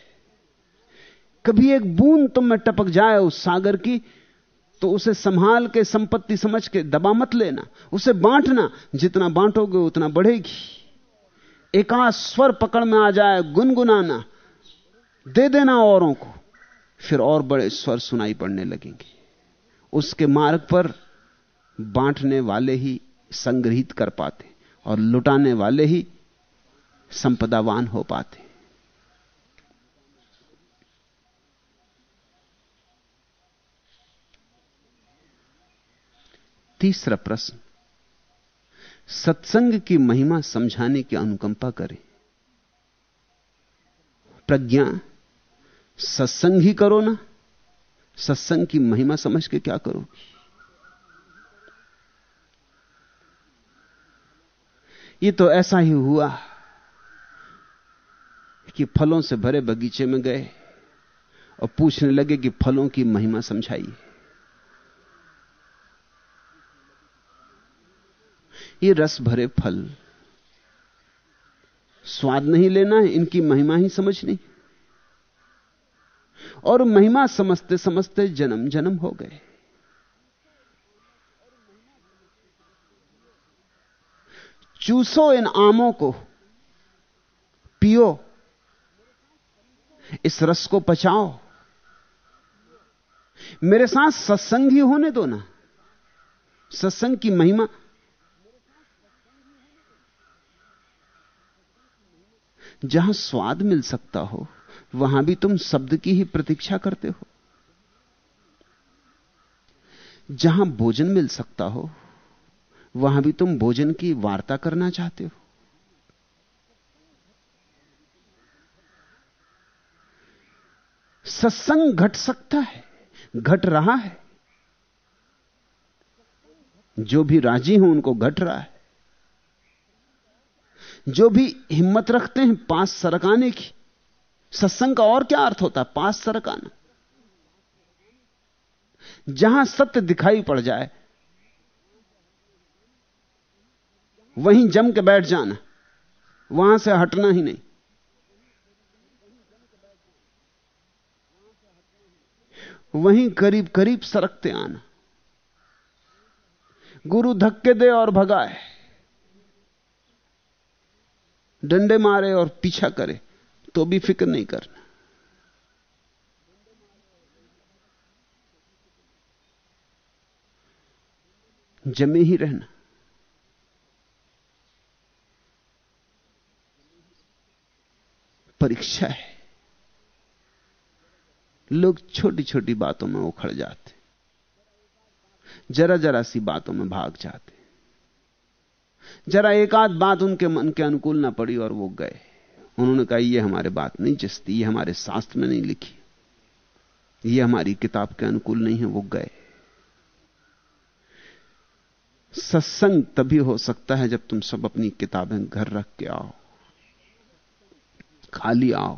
कभी एक बूंद तुम में टपक जाए उस सागर की तो उसे संभाल के संपत्ति समझ के दबा मत लेना, उसे बांटना। जितना बांटोगे उतना बढ़ेगी। एकाश स्वर पकड़ में आ जाए, गुनगुनाना। दे देना औरों को, फिर और बड़े स्वर सुनाई पड़ने लगेंगे। उसके मार्ग पर बांटने वाले ही संग्रहित कर पाते, और लुटाने वाले ही संपदावान हो पाते। तीसरा प्रश्न, सत्संग की महिमा समझाने की अनुकंपा करें। प्रज्ञा, सत्संग ही करो ना, सत्संग की महिमा समझ के क्या करोगी? ये तो ऐसा ही हुआ कि फलों से भरे बगीचे में गए और पूछने लगे कि फलों की महिमा समझाइए। ये रस भरे फल। स्वाद नहीं लेना है, इनकी महिमा ही समझनी और महिमा समझते समझते जन्म जन्म हो गए। चूसो इन आमों को, पियो। इस रस को पचाओ। मेरे साथ सत्संग ही होने दो ना। सत्संग की महिमा जहाँ स्वाद मिल सकता हो, वहाँ भी तुम शब्द की ही प्रतीक्षा करते हो। जहाँ भोजन मिल सकता हो, वहाँ भी तुम भोजन की वार्ता करना चाहते हो। सत्संग घट सकता है, घट रहा है। जो भी राज़ी हो, उनको घट रहा है। जो भी हिम्मत रखते हैं पास सरकाने की। सत्संग का और क्या अर्थ होता है? पास सरकाना। जहाँ सत्य दिखाई पड़ जाए, वहीं जम के बैठ जाना, वहाँ से हटना ही नहीं। वहीं करीब करीब सरकते आना। गुरु धक्के दे और भगाए। डंडे मारे और पीछा करे तो भी फ़िक्र नहीं करना। जमे ही रहना। परीक्षा है। लोग छोटी छोटी बातों में उखड़ जाते। जरा जरा सी बातों में भाग जाते। जरा एक आध बात उनके मन के अनुकूल ना पड़ी और वो गए। उन्होंने कहा, ये हमारे बात नहीं जसती ये हमारे शास्त्र में नहीं लिखी। ये हमारी किताब के अनुकूल नहीं है, वो गए। सत्संग तभी हो सकता है जब तुम सब अपनी किताबें घर रख के आओ, खाली आओ।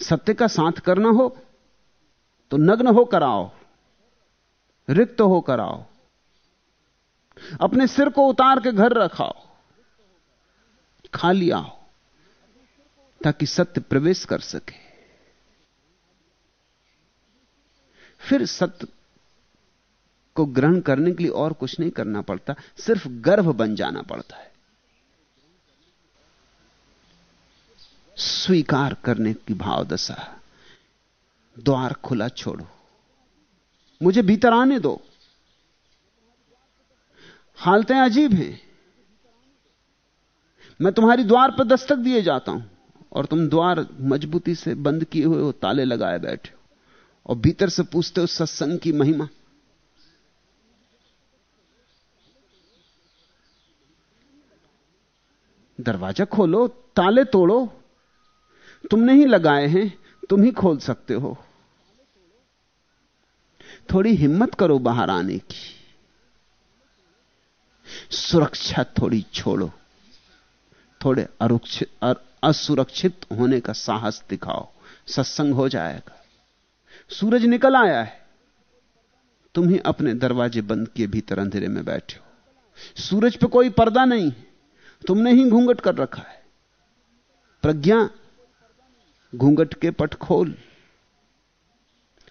सत्य का साथ करना हो तो नग्न होकर आओ, रिक्त होकर आओ। अपने सिर को उतार के घर रखाओ, खाली आओ, ताकि सत्य प्रवेश कर सके। फिर सत्य को ग्रहण करने के लिए और कुछ नहीं करना पड़ता, सिर्फ़ गर्भ बन जाना पड़ता है। स्वीकार करने की भाव दशा द्वार खुला छोड़ो। मुझे भीतर आने दो। हालतें अजीब हैं। मैं तुम्हारी द्वार पर दस्तक दिए जाता हूँ और तुम द्वार मजबूती से बंद किए हुए हो, ताले लगाए बैठे हो और भीतर से पूछते हो, सत्संग की महिमा। दरवाज़ा खोलो, ताले तोड़ो। तुमने ही लगाए हैं, तुम ही खोल सकते हो। थोड़ी हिम्मत करो बाहर आने की। सुरक्षा थोड़ी छोड़ो थोड़े असुरक्षित होने का साहस दिखाओ। सत्संग हो जाएगा। सूरज निकल आया है। तुम ही अपने दरवाजे बंद किए भीतर अंधेरे में बैठे हो। सूरज पे कोई पर्दा नहीं तुमने ही घूंघट कर रखा है। प्रज्ञा, घूंघट के पट खोल।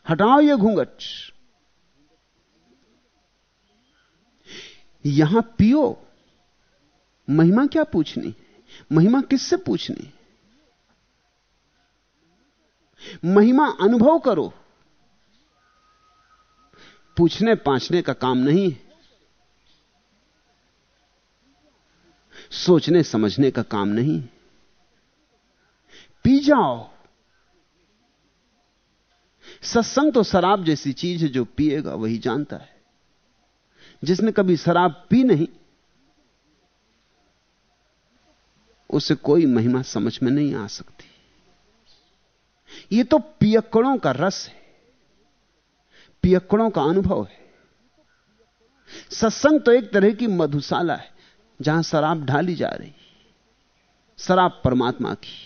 हटाओ ये घूंघट। यहाँ पियो। महिमा क्या पूछनी? महिमा किससे पूछनी? महिमा अनुभव करो। पूछने पाछने का काम नहीं। सोचने समझने का काम नहीं। पी जाओ। सत्संग तो शराब जैसी चीज़ है जो पिएगा, वही जानता है। जिसने कभी शराब पी नहीं, उसे कोई महिमा समझ में नहीं आ सकती। यह तो पियक्कड़ों का रस है, पियक्कड़ों का अनुभव है। सत्संग तो एक तरह की मधुशाला है, जहाँ शराब ढाली जा रही, शराब परमात्मा की।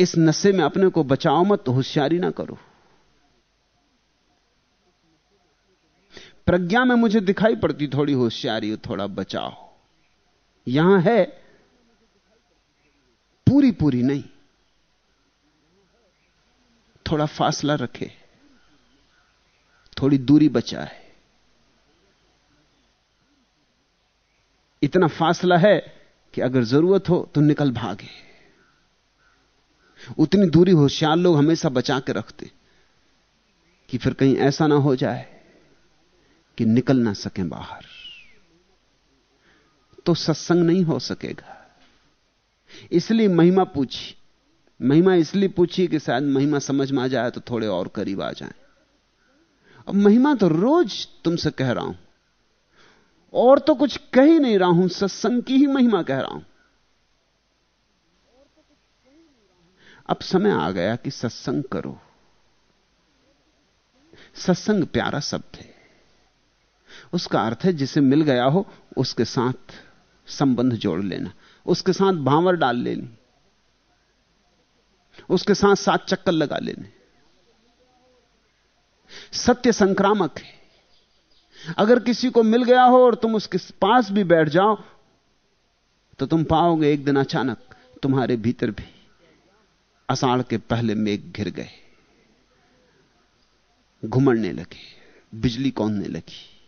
इस नशे में अपने को बचाओ मत, होशियारी ना करो। प्रज्ञा में मुझे दिखाई पड़ती थोड़ी होशियारी, थोड़ा बचाओ यहाँ है पूरी पूरी नहीं। थोड़ा फासला रखे। थोड़ी दूरी बचाए। इतना फासला है कि अगर ज़रूरत हो तो निकल भागे। उतनी दूरी होशियार लोग हमेशा बचा के रखते कि फिर कहीं ऐसा ना हो जाए। कि निकल ना सकें बाहर। तो सत्संग नहीं हो सकेगा। इसलिए महिमा पूछी। महिमा इसलिए पूछी कि शायद महिमा समझ में आ जाए तो थोड़े और करीब आ जाए। अब महिमा तो रोज तुमसे कह रहा हूँ। और तो कुछ कह ही नहीं रहा हूँ, सत्संग की ही महिमा कह रहा हूँ। अब समय आ गया कि सत्संग करो। सत्संग प्यारा शब्द है। उसका अर्थ है जिसे मिल गया हो, उसके साथ संबंध जोड़ लेना। उसके साथ भावर डाल लेनी। उसके साथ सात चक्कर लगा लेने। सत्य संक्रामक है। अगर किसी को मिल गया हो और तुम उसके पास भी बैठ जाओ तो तुम पाओगे एक दिन अचानक तुम्हारे भीतर भी अषाढ़ के पहले मेघ घिर गए। घुमड़ने लगे। बिजली कौनने लगी।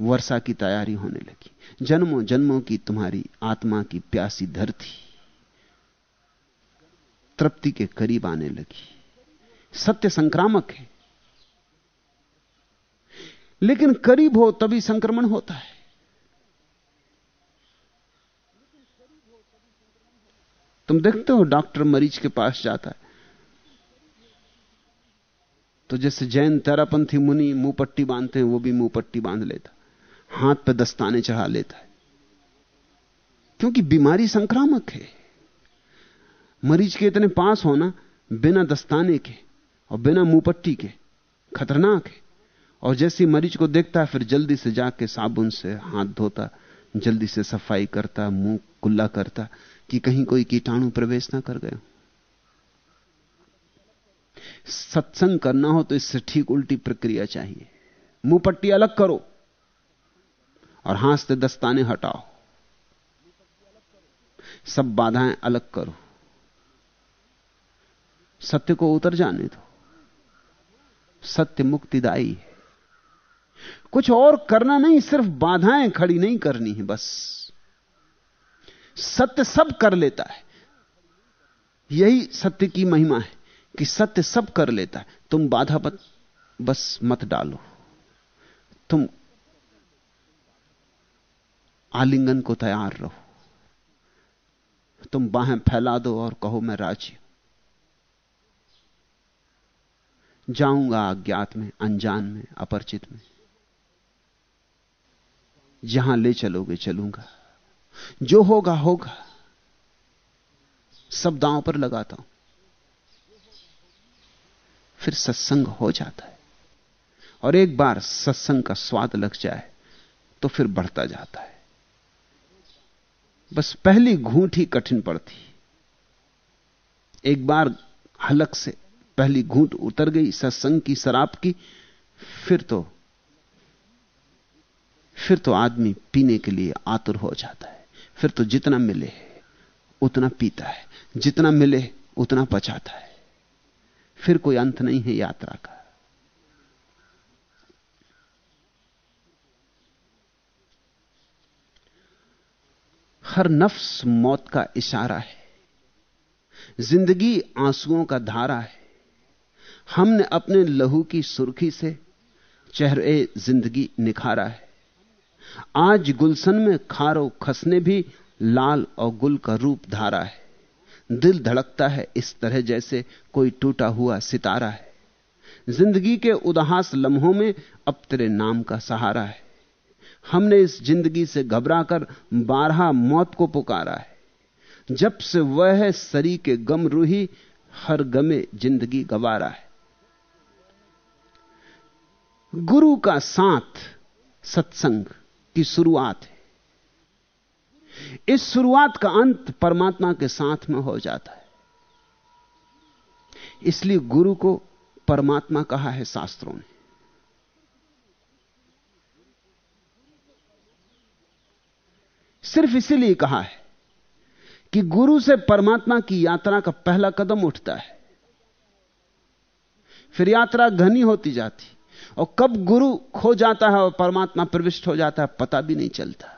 वर्षा की तैयारी होने लगी। जन्मों जन्मों की तुम्हारी आत्मा की प्यासी धरती तृप्ति के करीब आने लगी। सत्य संक्रामक है। लेकिन करीब हो तभी संक्रमण होता है। तुम देखते हो डॉक्टर मरीज़ के पास जाता है। तो जैसे जैन तेरापंथी मुनि मुँह पट्टी बांधते हैं, वो भी मुँह पट्टी बाँध लेता। हाथ पर दस्ताने चढ़ा लेता है। क्योंकि बीमारी संक्रामक है। मरीज़ के इतने पास होना बिना दस्ताने के और बिना मुँह पट्टी के, खतरनाक है। और जैसे मरीज़ को देखता है, फिर जल्दी से जाके साबुन से हाथ धोता, जल्दी से सफ़ाई करता, मुँह कुल्ला करता, कि कहीं कोई कीटाणु प्रवेश ना कर गए सत्संग करना हो तो इससे ठीक उल्टी प्रक्रिया चाहिए। मुँह पट्टी अलग करो। और हाथ से दस्ताने हटाओ। सब बाधाएँ अलग करो। सत्य को उतर जाने दो। सत्य मुक्तिदायी है। कुछ और करना नहीं, सिर्फ़ बाधाएँ खड़ी नहीं करनी है बस। सत्य सब कर लेता है। यही सत्य की महिमा है कि सत्य सब कर लेता है। तुम बाधा बस मत डालो। तुम आलिंगन को तैयार रहो। तुम बाहें फैला दो और कहो, मैं राज़ी जाऊँगा अज्ञात में, अनजान में, अपरिचित में। जहाँ ले चलोगे, चलूँगा। जो होगा होगा। सब दांव पर लगाता हूँ। फिर सत्संग हो जाता है। और एक बार सत्संग का स्वाद लग जाए तो फिर बढ़ता जाता है। बस पहली घूंट ही कठिन पड़ती। एक बार हलक से पहली घूंट उतर गई, सत्संग की, शराब की, फिर तो फिर तो आदमी पीने के लिए आतुर हो जाता है। फिर तो जितना मिले, उतना पीता है। जितना मिले, उतना पचाता है। फिर कोई अंत नहीं है यात्रा का। हर नफ्स मौत का इशारा है। ज़िंदगी आंसुओं का धारा है। हमने अपने लहू की सुर्खी से चेहरे ज़िंदगी निखारा है। आज गुलशन में खारो खसने भी लाल और गुल का रूप धारा है। दिल धड़कता है इस तरह जैसे कोई टूटा हुआ सितारा है। ज़िंदगी के उदास लम्हों में अब तेरे नाम का सहारा है। हमने इस ज़िंदगी से घबराकर बारहा मौत को पुकारा है। जब से वह है सरी के गम रूही, हर गमे ज़िंदगी गवारा है। गुरु का साथ सत्संग की शुरुआत है। इस शुरुआत का अंत परमात्मा के साथ में हो जाता है। इसलिए गुरु को परमात्मा कहा है शास्त्रों ने। सिर्फ़ इसीलिए कहा है कि गुरु से परमात्मा की यात्रा का पहला कदम उठता है। फिर यात्रा घनी होती जाती, और कब गुरु खो जाता है और परमात्मा प्रविष्ट हो जाता है, पता भी नहीं चलता।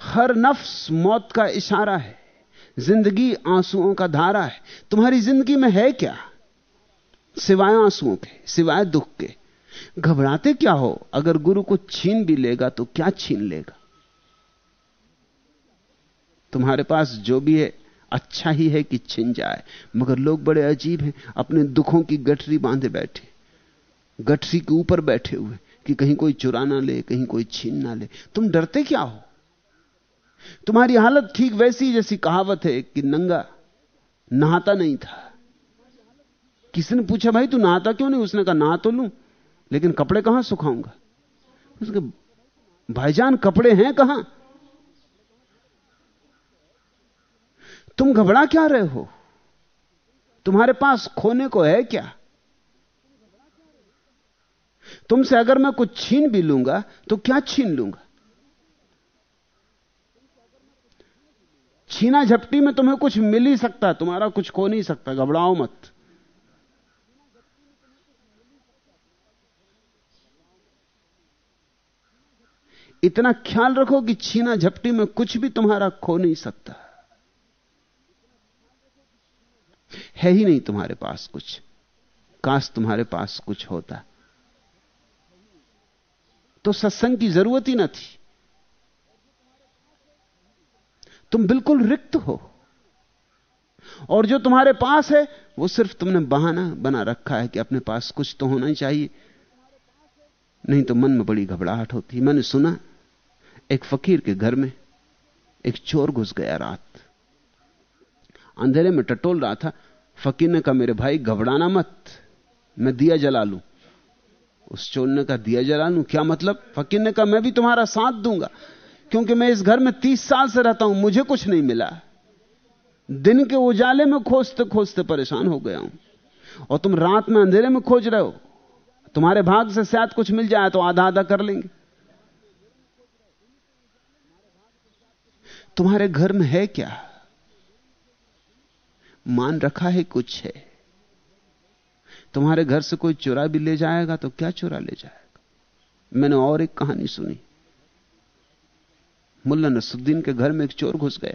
हर नफ्स मौत का इशारा है, ज़िंदगी आंसुओं का धारा है। तुम्हारी ज़िंदगी में है क्या? सिवाय आंसुओं के, सिवाय दुख के। घबराते क्या हो? अगर गुरु को छीन भी लेगा तो क्या छीन लेगा? तुम्हारे पास जो भी है अच्छा ही है कि छिन जाए। मगर लोग बड़े अजीब हैं, अपने दुखों की गठरी बांधे बैठे। गठरी के ऊपर बैठे हुए कि कहीं कोई चुरा ना ले, कहीं कोई छीन ना ले। तुम डरते क्या हो? तुम्हारी हालत ठीक वैसी जैसी कहावत है कि नंगा नहाता नहीं था। किसी ने पूछा, भाई तू नहाता क्यों नहीं? उसने कहा, नहा तो लूँ। लेकिन कपड़े कहाँ सुखाऊँगा? उसके भाईजान कपड़े हैं कहाँ? तुम घबरा क्या रहे हो? तुम्हारे पास खोने को है क्या? तुमसे अगर मैं कुछ छीन भी लूँगा तो क्या छीन लूँगा? छीना झपटी में तुम्हें कुछ मिल ही सकता, तुम्हारा कुछ खो नहीं सकता, घबराओ मत। इतना ख्याल रखो कि छीना झपटी में कुछ भी तुम्हारा खो नहीं सकता। है ही नहीं तुम्हारे पास कुछ। काश तुम्हारे पास कुछ होता। तो सत्संग की ज़रूरत ही ना थी। तुम बिल्कुल रिक्त हो। और जो तुम्हारे पास है, वो सिर्फ़ तुमने बहाना बना रखा है कि अपने पास कुछ तो होना ही चाहिए। नहीं तो मन में बड़ी घबराहट होती। मैंने सुना, एक फकीर के घर में एक चोर घुस गया रात। अंधेरे में टटोल रहा था। फकीर ने कहा, मेरे भाई, घबराना मत, मैं दिया जला लूँ। उस चोर ने कहा, दिया जला लूँ? क्या मतलब? फकीर ने कहा, मैं भी तुम्हारा साथ दूँगा, क्योंकि मैं इस घर में तीस साल से रहता हूँ, मुझे कुछ नहीं मिला। दिन के उजाले में खोजते खोजते परेशान हो गया हूँ। और तुम रात में अंधेरे में खोज रहे हो तुम्हारे भाग से शायद कुछ मिल जाए तो आधा आधा कर लेंगे। तुम्हारे घर में है क्या? मान रखा है कुछ है। तुम्हारे घर से कोई चुरा भी ले जाएगा तो क्या चुरा ले जाएगा? मैंने और एक कहानी सुनी। मुल्ला नसुद्दीन के घर में एक चोर घुस गया।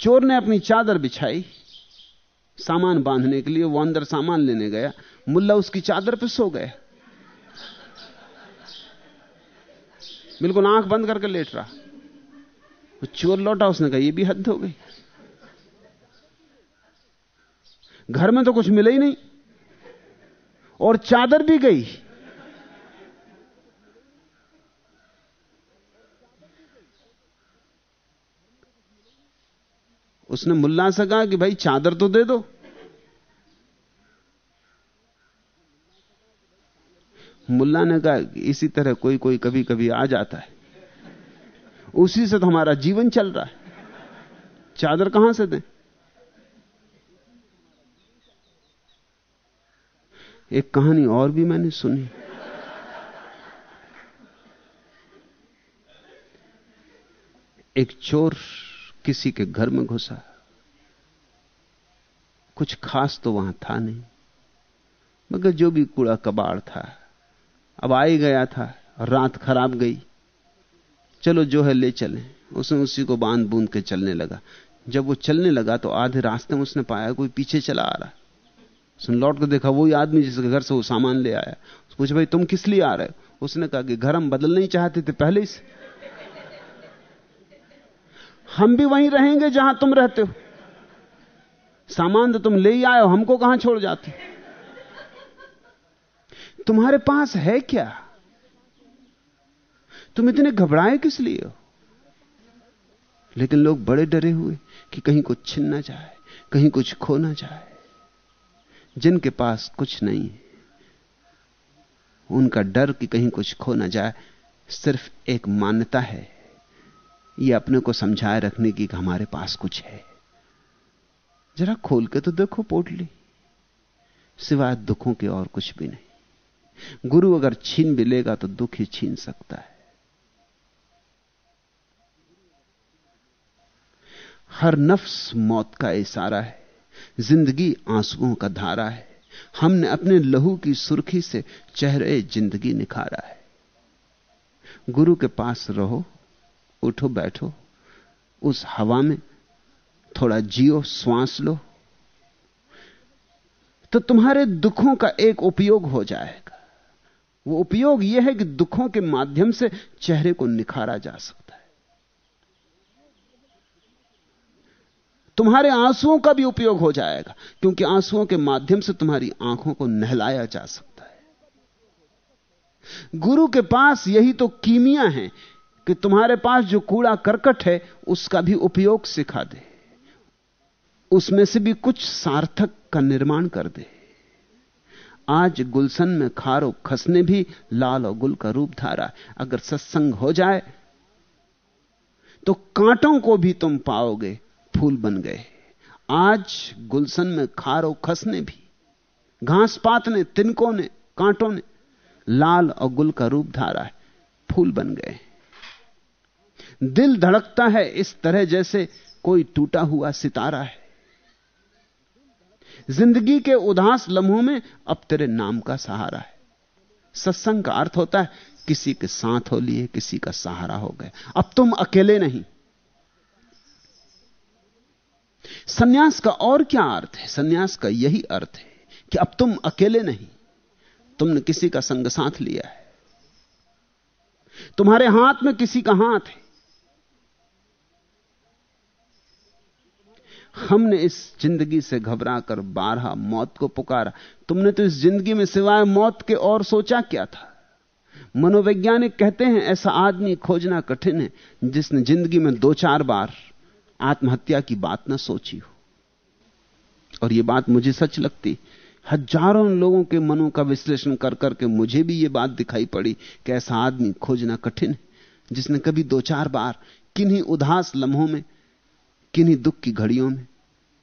चोर ने अपनी चादर बिछाई। सामान बांधने के लिए वो अंदर सामान लेने गया। मुल्ला उसकी चादर पर सो गए। बिल्कुल आँख बंद करके लेट रहा। वो चोर लौटा, उसने कहा, ये भी हद हो गई। घर में तो कुछ मिला ही नहीं। और चादर भी गई। उसने मुल्ला से कहा कि भाई चादर तो दे दो। मुल्ला ने कहा, इसी तरह कोई कोई कभी कभी आ जाता है। उसी से तो हमारा जीवन चल रहा है। चादर कहाँ से दें? एक कहानी और भी मैंने सुनी। एक चोर किसी के घर में घुसा। कुछ खास तो वहाँ था नहीं, मगर जो भी कूड़ा कबाड़ था, अब आ ही गया था, रात खराब गई। चलो जो है ले चले। उसने उसी को बाँध बूंद के चलने लगा। जब वो चलने लगा तो आधे रास्ते में उसने पाया कोई पीछे चला आ रहा। उसने लौट कर देखा, वही आदमी जिसके घर से वो सामान ले आया। पूछे, भाई, तुम किस लिए आ रहे हो? उसने कहा कि, घर हम बदलना ही चाहते थे पहले ही से। हम भी वहीं रहेंगे जहाँ तुम रहते हो। सामान तो तुम ले ही आए हो, हमको कहाँ छोड़ जाते? तुम्हारे पास है क्या? तुम इतने घबराए किस लिए हो? लेकिन लोग बड़े डरे हुए कि कहीं कुछ छिन ना जाए, कहीं कुछ खो ना जाए। जिनके पास कुछ नहीं है, उनका डर कि कहीं कुछ खो ना जाए सिर्फ़ एक मान्यता है। यह अपने को समझाए रखने की कि हमारे पास कुछ है। जरा खोल के तो देखो पोटली सिवाय दुखों के और कुछ भी नहीं। गुरु अगर छीन भी लेगा तो दुख ही छीन सकता है। हर नफ्स मौत का इशारा है। ज़िंदगी आंसुओं का धारा है। हमने अपने लहू की सुर्खी से चेहरे ज़िंदगी निखारा है। गुरु के पास रहो। उठो, बैठो। उस हवा में थोड़ा जियो, श्वास लो। तो तुम्हारे दुखों का एक उपयोग हो जाएगा। वो उपयोग यह है कि दुखों के माध्यम से चेहरे को निखारा जा सकता है। तुम्हारे आंसुओं का भी उपयोग हो जाएगा, क्योंकि आंसुओं के माध्यम से तुम्हारी आँखों को नहलाया जा सकता है। गुरु के पास यही तो कीमिया है कि तुम्हारे पास जो कूड़ा करकट है, उसका भी उपयोग सिखा दे। उसमें से भी कुछ सार्थक का निर्माण कर दे। आज गुलशन में खारो खसने भी लाल और गुल का रूप धारा। अगर सत्संग हो जाए तो कांटों को भी तुम पाओगे, फूल बन गए। आज गुलशन में खारो खसने भी, घास पात ने तिनकों ने, कांटों ने, लाल और गुल का रूप धारा है फूल बन गए। दिल धड़कता है इस तरह जैसे कोई टूटा हुआ सितारा है। ज़िंदगी के उदास लम्हों में अब तेरे नाम का सहारा है। सत्संग का अर्थ होता है, किसी के साथ हो लिए, किसी का सहारा हो गए अब तुम अकेले नहीं। सन्यास का और क्या अर्थ है? सन्यास का यही अर्थ है कि अब तुम अकेले नहीं। तुमने किसी का संग साथ लिया है। तुम्हारे हाथ में किसी का हाथ है। हमने इस ज़िंदगी से घबराकर बारहा मौत को पुकारा। तुमने तो इस ज़िंदगी में सिवाय मौत के और सोचा क्या था? मनोवैज्ञानिक कहते हैं, ऐसा आदमी खोजना कठिन है, जिसने ज़िंदगी में दो चार बार आत्महत्या की बात ना सोची हो। और यह बात मुझे सच लगती। हज़ारों लोगों के मनों का विश्लेषण कर करके मुझे भी यह बात दिखाई पड़ी कि ऐसा आदमी खोजना कठिन है, जिसने कभी दो चार बार किन्हीं उदास लम्हों में किन्हीं दुख की घड़ियों में,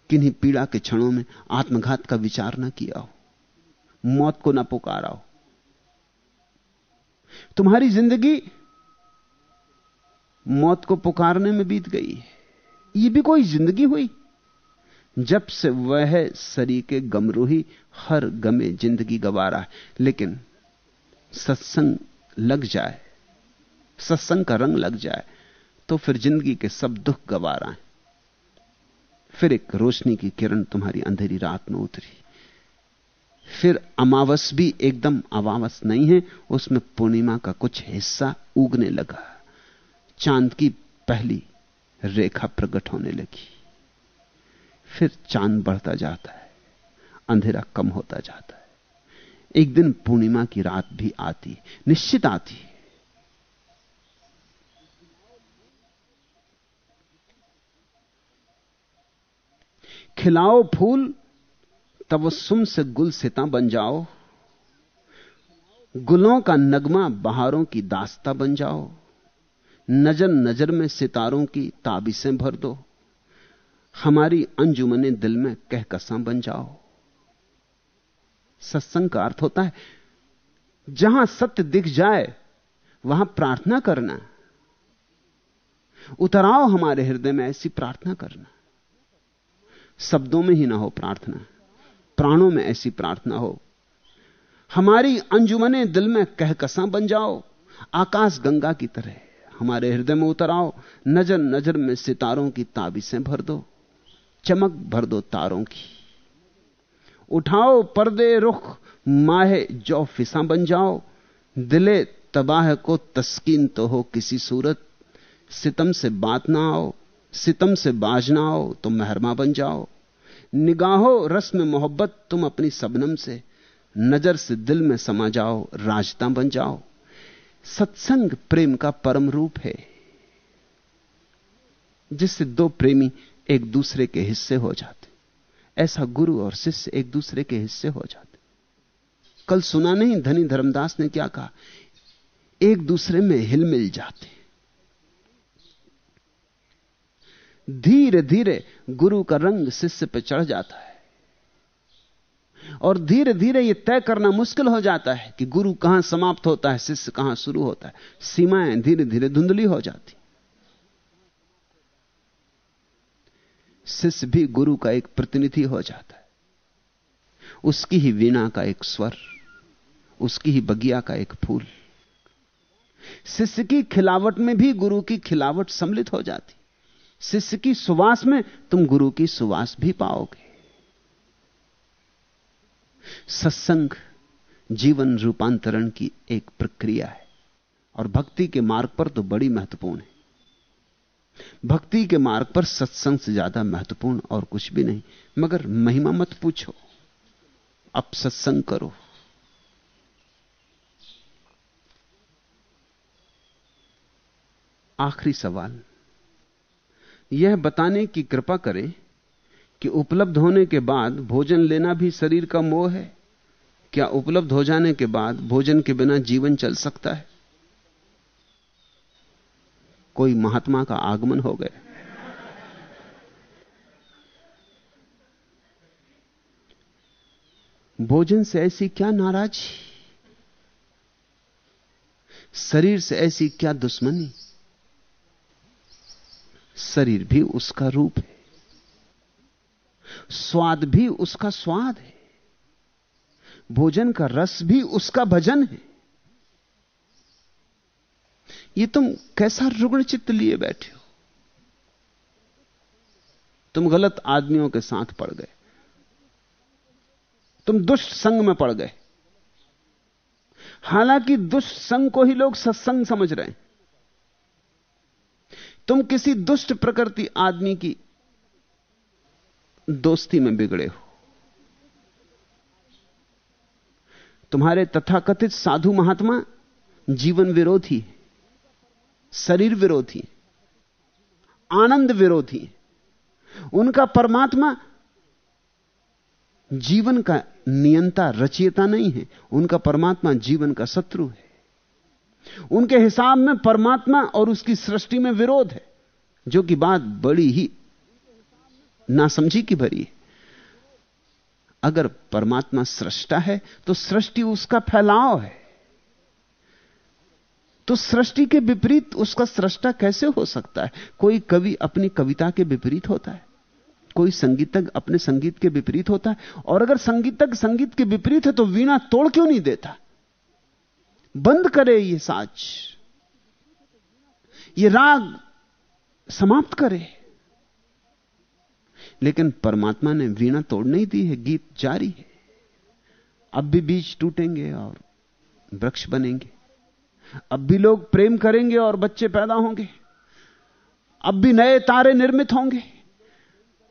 किन्हीं पीड़ा के क्षणों में आत्मघात का विचार ना किया हो, मौत को ना पुकारा हो। तुम्हारी ज़िंदगी मौत को पुकारने में बीत गई है। यह भी कोई ज़िंदगी हुई? जब से वह सरी के गमरूही हर गमे ज़िंदगी गवारा है, लेकिन सत्संग लग जाए, सत्संग का रंग लग जाए तो फिर ज़िंदगी के सब दुख गवारा है। फिर एक रोशनी की किरण तुम्हारी अंधेरी रात में उतरी। फिर अमावस भी एकदम अमावस नहीं है, उसमें पूर्णिमा का कुछ हिस्सा उगने लगा। चाँद की पहली रेखा प्रकट होने लगी। फिर चाँद बढ़ता जाता है, अंधेरा कम होता जाता है। एक दिन पूर्णिमा की रात भी आती, निश्चित आती। है खिलाओ फूल तबस्सुम से गुल सिता बन जाओ। गुलों का नगमा बहारों की दास्ता बन जाओ। नज़र नज़र में सितारों की ताबिसें भर दो। हमारी अंजुमने दिल में कह कसा बन जाओ। सत्संग का अर्थ होता है, जहाँ सत्य दिख जाए, वहाँ प्रार्थना करना। उतराओ हमारे हृदय में ऐसी प्रार्थना करना। शब्दों में ही ना हो प्रार्थना। प्राणों में ऐसी प्रार्थना हो। हमारी अंजुमने दिल में कहकसा बन जाओ। आकाश गंगा की तरह हमारे हृदय में उतर आओ। नज़र नज़र में सितारों की ताबिसें भर दो। चमक भर दो तारों की। उठाओ पर्दे रुख, माहे जो फिसा बन जाओ। दिले तबाह को तस्कीन तो हो किसी सूरत। सितम से बात ना आओ। सितम से बाज ना आओ तो मेहरमा बन जाओ। निगाहो, रस में मोहब्बत, तुम अपनी सबनम से। नज़र से दिल में समा जाओ, राजता बन जाओ। सत्संग प्रेम का परम रूप है, जिससे दो प्रेमी एक दूसरे के हिस्से हो जाते। ऐसा गुरु और शिष्य एक दूसरे के हिस्से हो जाते। कल सुना नहीं, धनी धर्मदास ने क्या कहा? एक दूसरे में हिल मिल जाते। धीरे धीरे गुरु का रंग शिष्य पर चढ़ जाता है। और धीरे धीरे यह तय करना मुश्किल हो जाता है कि गुरु कहाँ समाप्त होता है, शिष्य कहाँ शुरू होता है। सीमाएँ धीरे धीरे धुंधली हो जाती। शिष्य भी गुरु का एक प्रतिनिधि हो जाता है। उसकी ही वीणा का एक स्वर, उसकी ही बगिया का एक फूल। शिष्य की खिलावट में भी गुरु की खिलावट सम्मिलित हो जाती। शिष्य की सुवास में तुम गुरु की सुवास भी पाओगे। सत्संग जीवन रूपांतरण की एक प्रक्रिया है और भक्ति के मार्ग पर तो बड़ी महत्वपूर्ण है। भक्ति के मार्ग पर सत्संग से ज़्यादा महत्वपूर्ण और कुछ भी नहीं, मगर महिमा मत पूछो। अब सत्संग करो। आखिरी सवाल। यह बताने की कृपा करें कि उपलब्ध होने के बाद भोजन लेना भी शरीर का मोह है। क्या उपलब्ध हो जाने के बाद भोजन के बिना जीवन चल सकता है? कोई महात्मा का आगमन हो गया। भोजन से ऐसी क्या नाराजी शरीर से ऐसी क्या दुश्मनी? शरीर भी उसका रूप है। स्वाद भी उसका स्वाद है। भोजन का रस भी उसका भजन है। ये तुम कैसा रुग्ण चित्त लिए बैठे हो? तुम गलत आदमियों के साथ पड़ गए। तुम दुष्ट संग में पड़ गए। हालाँकि दुष्ट संग को ही लोग सत्संग समझ रहे हैं। तुम किसी दुष्ट प्रकृति आदमी की दोस्ती में बिगड़े हो। तुम्हारे तथाकथित साधु महात्मा जीवन विरोधी, शरीर विरोधी, आनंद विरोधी, उनका परमात्मा जीवन का नियंता, रचयिता नहीं है। उनका परमात्मा जीवन का शत्रु है। उनके हिसाब में परमात्मा और उसकी सृष्टि में विरोध है, जो कि बात बड़ी ही नासमझी की भरी है। अगर परमात्मा सृष्टा है तो सृष्टि उसका फैलाव है। तो सृष्टि के विपरीत उसका सृष्टा कैसे हो सकता है? कोई कवि अपनी कविता के विपरीत होता है? कोई संगीतज्ञ अपने संगीत के विपरीत होता है? और अगर संगीतज्ञ संगीत के विपरीत है तो वीणा तोड़ क्यों नहीं देता? बंद करे ये साज। ये राग समाप्त करे। लेकिन परमात्मा ने वीणा तोड़ नहीं दी है, गीत जारी है। अब भी बीज टूटेंगे और वृक्ष बनेंगे। अब भी लोग प्रेम करेंगे और बच्चे पैदा होंगे। अब भी नए तारे निर्मित होंगे।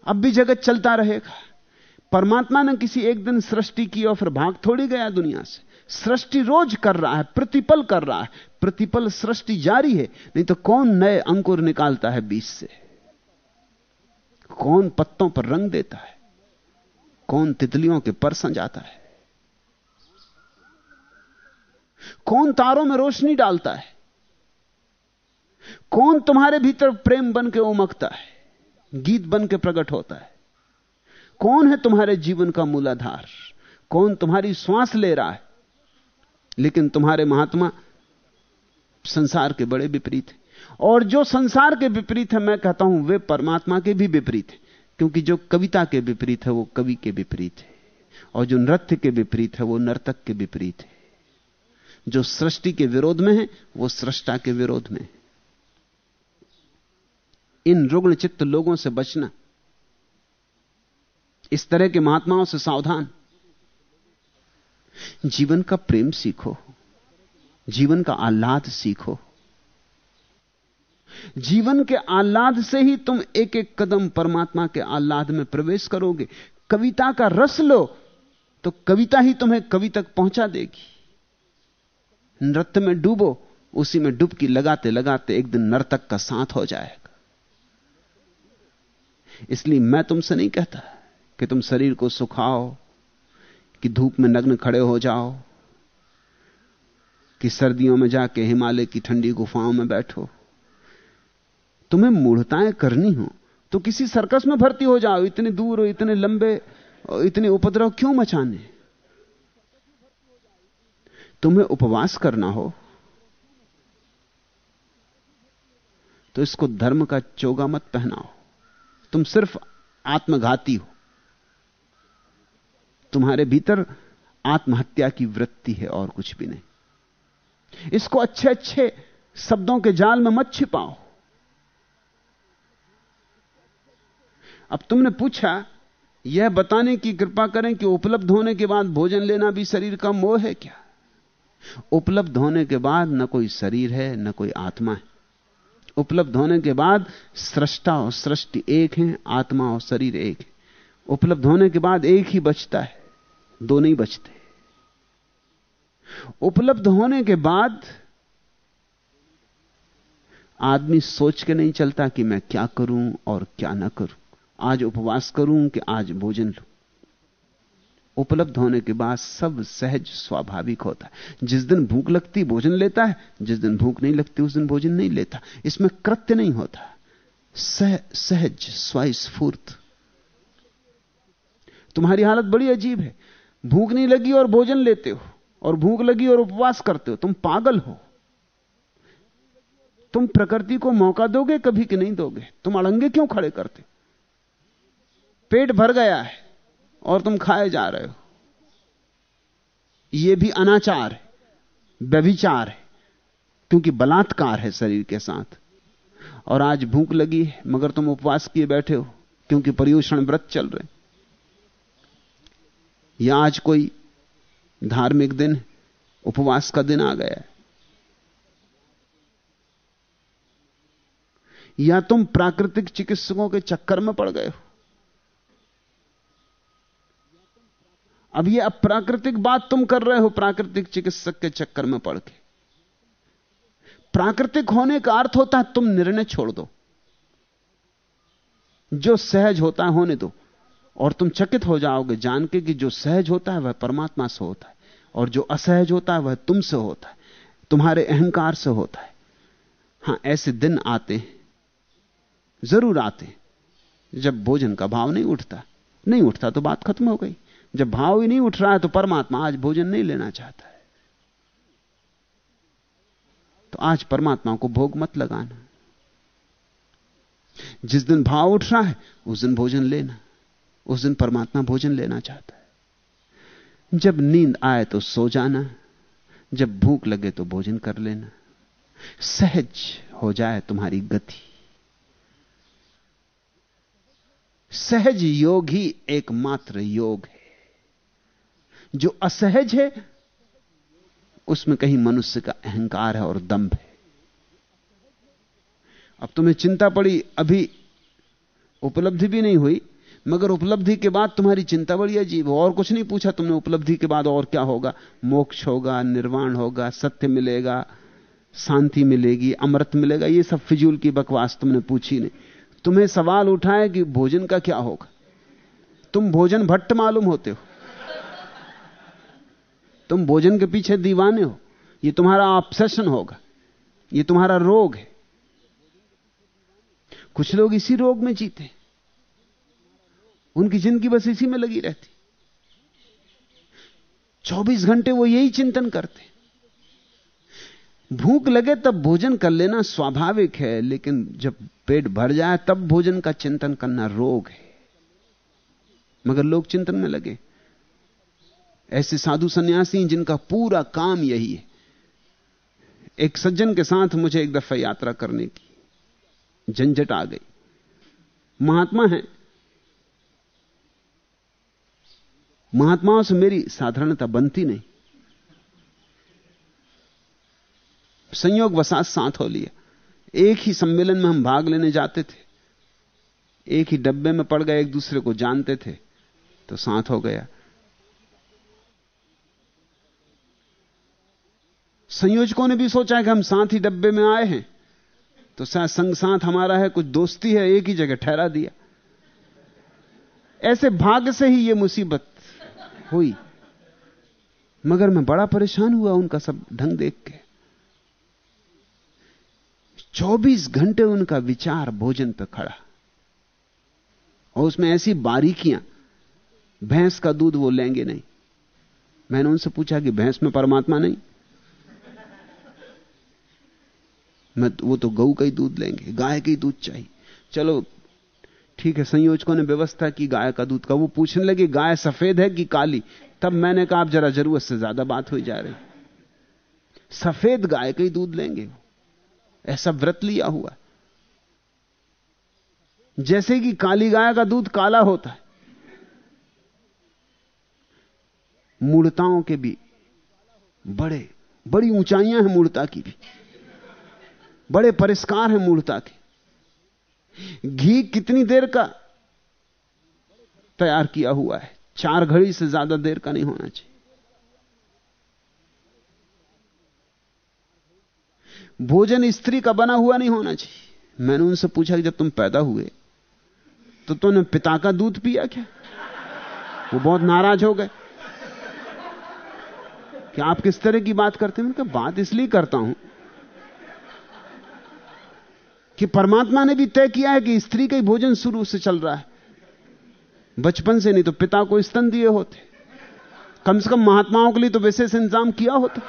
अब भी जगत चलता रहेगा। परमात्मा ने किसी एक दिन सृष्टि की और फिर भाग थोड़ी गया दुनिया से। सृष्टि रोज कर रहा है, प्रतिपल कर रहा है। प्रतिपल सृष्टि जारी है, नहीं तो कौन नए अंकुर निकालता है बीज से? कौन पत्तों पर रंग देता है? कौन तितलियों के पर संजाता है? कौन तारों में रोशनी डालता है? कौन तुम्हारे भीतर प्रेम बन के उमकता है? गीत बन के प्रकट होता है। कौन है तुम्हारे जीवन का मूलाधार? कौन तुम्हारी श्वास ले रहा है? लेकिन तुम्हारे महात्मा संसार के बड़े विपरीत हैं। और जो संसार के विपरीत है, मैं कहता हूँ, वे परमात्मा के भी विपरीत है, क्योंकि जो कविता के विपरीत है, वो कवि के विपरीत है। और जो नृत्य के विपरीत है, वो नर्तक के विपरीत है। जो सृष्टि के विरोध में है, वो सृष्टा के विरोध में है। इन रुग्ण चित्त लोगों से बचना, इस तरह के महात्माओं से सावधान जीवन का प्रेम सीखो। जीवन का आह्लाद सीखो। जीवन के आह्लाद से ही तुम एक एक कदम परमात्मा के आह्लाद में प्रवेश करोगे। कविता का रस लो तो कविता ही तुम्हें कवि तक पहुँचा देगी। नृत्य में डूबो, उसी में डुबकी लगाते लगाते एक दिन नर्तक का साथ हो जाएगा। इसलिए मैं तुमसे नहीं कहता कि तुम शरीर को सुखाओ कि धूप में नग्न खड़े हो जाओ, कि सर्दियों में जाके हिमालय की ठंडी गुफाओं में बैठो। तुम्हें मूढ़ताएँ करनी हो तो किसी सर्कस में भर्ती हो जाओ, इतने दूर और इतने लंबे और इतने उपद्रव क्यों मचाने? तुम्हें उपवास करना हो तो इसको धर्म का चोगा मत पहनाओ। तुम सिर्फ़ आत्मघाती हो। तुम्हारे भीतर आत्महत्या की वृत्ति है और कुछ भी नहीं। इसको अच्छे अच्छे शब्दों के जाल में मत छिपाओ। अब तुमने पूछा, यह बताने की कृपा करें कि उपलब्ध होने के बाद भोजन लेना भी शरीर का मोह है क्या? उपलब्ध होने के बाद न कोई शरीर है, न कोई आत्मा है। उपलब्ध होने के बाद सृष्टा और सृष्टि एक है, आत्मा और शरीर एक है। उपलब्ध होने के बाद एक ही बचता है। दो नहीं बचते। उपलब्ध होने के बाद आदमी सोच के नहीं चलता कि मैं क्या करूँ और क्या ना करूँ। आज उपवास करूँ कि आज भोजन लूँ। उपलब्ध होने के बाद सब सहज स्वाभाविक होता है। जिस दिन भूख लगती भोजन लेता है। जिस दिन भूख नहीं लगती उस दिन भोजन नहीं लेता। इसमें कृत्य नहीं होता। सह, सहज स्वस्फूर्त। तुम्हारी हालत बड़ी अजीब है। भूख नहीं लगी और भोजन लेते हो, और भूख लगी और उपवास करते हो, तुम पागल हो। तुम प्रकृति को मौका दोगे, कभी कि नहीं दोगे? तुम अड़ंगे क्यों खड़े करते? पेट भर गया है, और तुम खाए जा रहे हो। यह भी अनाचार है, व्यभिचार है, क्योंकि बलात्कार है शरीर के साथ। और आज भूख लगी है, मगर तुम उपवास किए बैठे हो, क्योंकि पर्यूषण व्रत चल रहे या आज कोई धार्मिक दिन, उपवास का दिन आ गया। है या तुम प्राकृतिक चिकित्सकों के चक्कर में पड़ गए हो। अब ये अप्राकृतिक बात तुम कर रहे हो, प्राकृतिक चिकित्सक के चक्कर में पड़ के। प्राकृतिक होने का अर्थ होता है तुम निर्णय छोड़ दो। जो सहज होता है होने दो। और तुम चकित हो जाओगे जान के कि जो सहज होता है वह परमात्मा से होता है, और जो असहज होता है वह तुमसे होता है, तुम्हारे अहंकार से होता है। हाँ, ऐसे दिन आते हैं, ज़रूर आते हैं, जब भोजन का भाव नहीं उठता नहीं उठता तो बात खत्म हो गई, जब भाव ही नहीं उठ रहा है तो परमात्मा आज भोजन नहीं लेना चाहता है। तो आज परमात्मा को भोग मत लगाना, जिस दिन भाव उठ रहा है, उस दिन भोजन लेना। उस दिन परमात्मा भोजन लेना चाहता है। जब नींद आए तो सो जाना, जब भूख लगे तो भोजन कर लेना। सहज हो जाए तुम्हारी गति। सहज योग ही एकमात्र योग है। जो असहज है, उसमें कहीं मनुष्य का अहंकार है और दंभ है। अब तुम्हें चिंता पड़ी, अभी उपलब्धि भी नहीं हुई मगर उपलब्धि के बाद तुम्हारी चिंता बड़ी अजीब हो और कुछ नहीं पूछा तुमने, उपलब्धि के बाद और क्या होगा? मोक्ष होगा, निर्वाण होगा, सत्य मिलेगा, शांति मिलेगी, अमृत मिलेगा। ये सब फिजूल की बकवास तुमने पूछी नहीं। तुम्हें सवाल उठाए कि भोजन का क्या होगा? तुम भोजन भट्ट मालूम होते हो। तुम भोजन के पीछे दीवाने हो। ये तुम्हारा ऑब्सेशन होगा। ये तुम्हारा रोग है। कुछ लोग इसी रोग में जीते उनकी ज़िंदगी बस इसी में लगी रहती। 24 घंटे वो यही चिंतन करते। भूख लगे तब भोजन कर लेना स्वाभाविक है, लेकिन जब पेट भर जाए तब भोजन का चिंतन करना रोग है। मगर लोग चिंतन में लगे। ऐसे साधु सन्यासी जिनका पूरा काम यही है। एक सज्जन के साथ मुझे एक दफ़ा यात्रा करने की। झंझट आ गई। महात्मा है। महात्माओं से मेरी साधारणता बनती नहीं। संयोग वसात साथ हो लिया। एक ही सम्मेलन में हम भाग लेने जाते थे। एक ही डब्बे में पड़ गए, एक दूसरे को जानते थे। तो साथ हो गया। संयोजकों ने भी सोचा कि हम साथ ही डब्बे में आए हैं। तो शायद संग साथ हमारा है, कुछ दोस्ती है, एक ही जगह ठहरा दिया। ऐसे भाग्य से ही यह मुसीबत हुई। मगर मैं बड़ा परेशान हुआ उनका सब ढंग देख के। 24 घंटे उनका विचार भोजन पर खड़ा। और उसमें ऐसी बारीकियाँ, भैंस का दूध वो लेंगे नहीं। मैंने उनसे पूछा कि भैंस में परमात्मा नहीं? मैं तो- वो तो गऊ का ही दूध लेंगे, गाय का ही दूध चाहिए। चलो ठीक है, संयोजकों ने व्यवस्था की, गाय का दूध का। वो पूछने लगे, गाय सफ़ेद है कि काली? तब मैंने कहा, आप जरा ज़रूरत से ज़्यादा बात हो जा रही। सफ़ेद गाय का ही दूध लेंगे। ऐसा व्रत लिया हुआ। जैसे कि काली गाय का दूध काला होता है। मूर्ताओं के भी बड़े, बड़ी ऊंचाइयाँ हैं मूर्ता की भी। बड़े परिष्कार हैं मूर्ता के। घी कितनी देर का तैयार किया हुआ है? चार घड़ी से ज़्यादा देर का नहीं होना चाहिए। भोजन स्त्री का बना हुआ नहीं होना चाहिए। मैंने उनसे पूछा कि जब तुम पैदा हुए तो तुमने पिता का दूध पिया क्या? वो बहुत नाराज़ हो गए। कि आप किस तरह की बात करते हैं? मैं बात इसलिए करता हूँ कि परमात्मा ने भी तय किया है कि स्त्री का ही भोजन शुरू से चल रहा है। बचपन से नहीं तो पिता को स्तन दिए होते। कम से कम महात्माओं के लिए तो विशेष इंतज़ाम किया होता।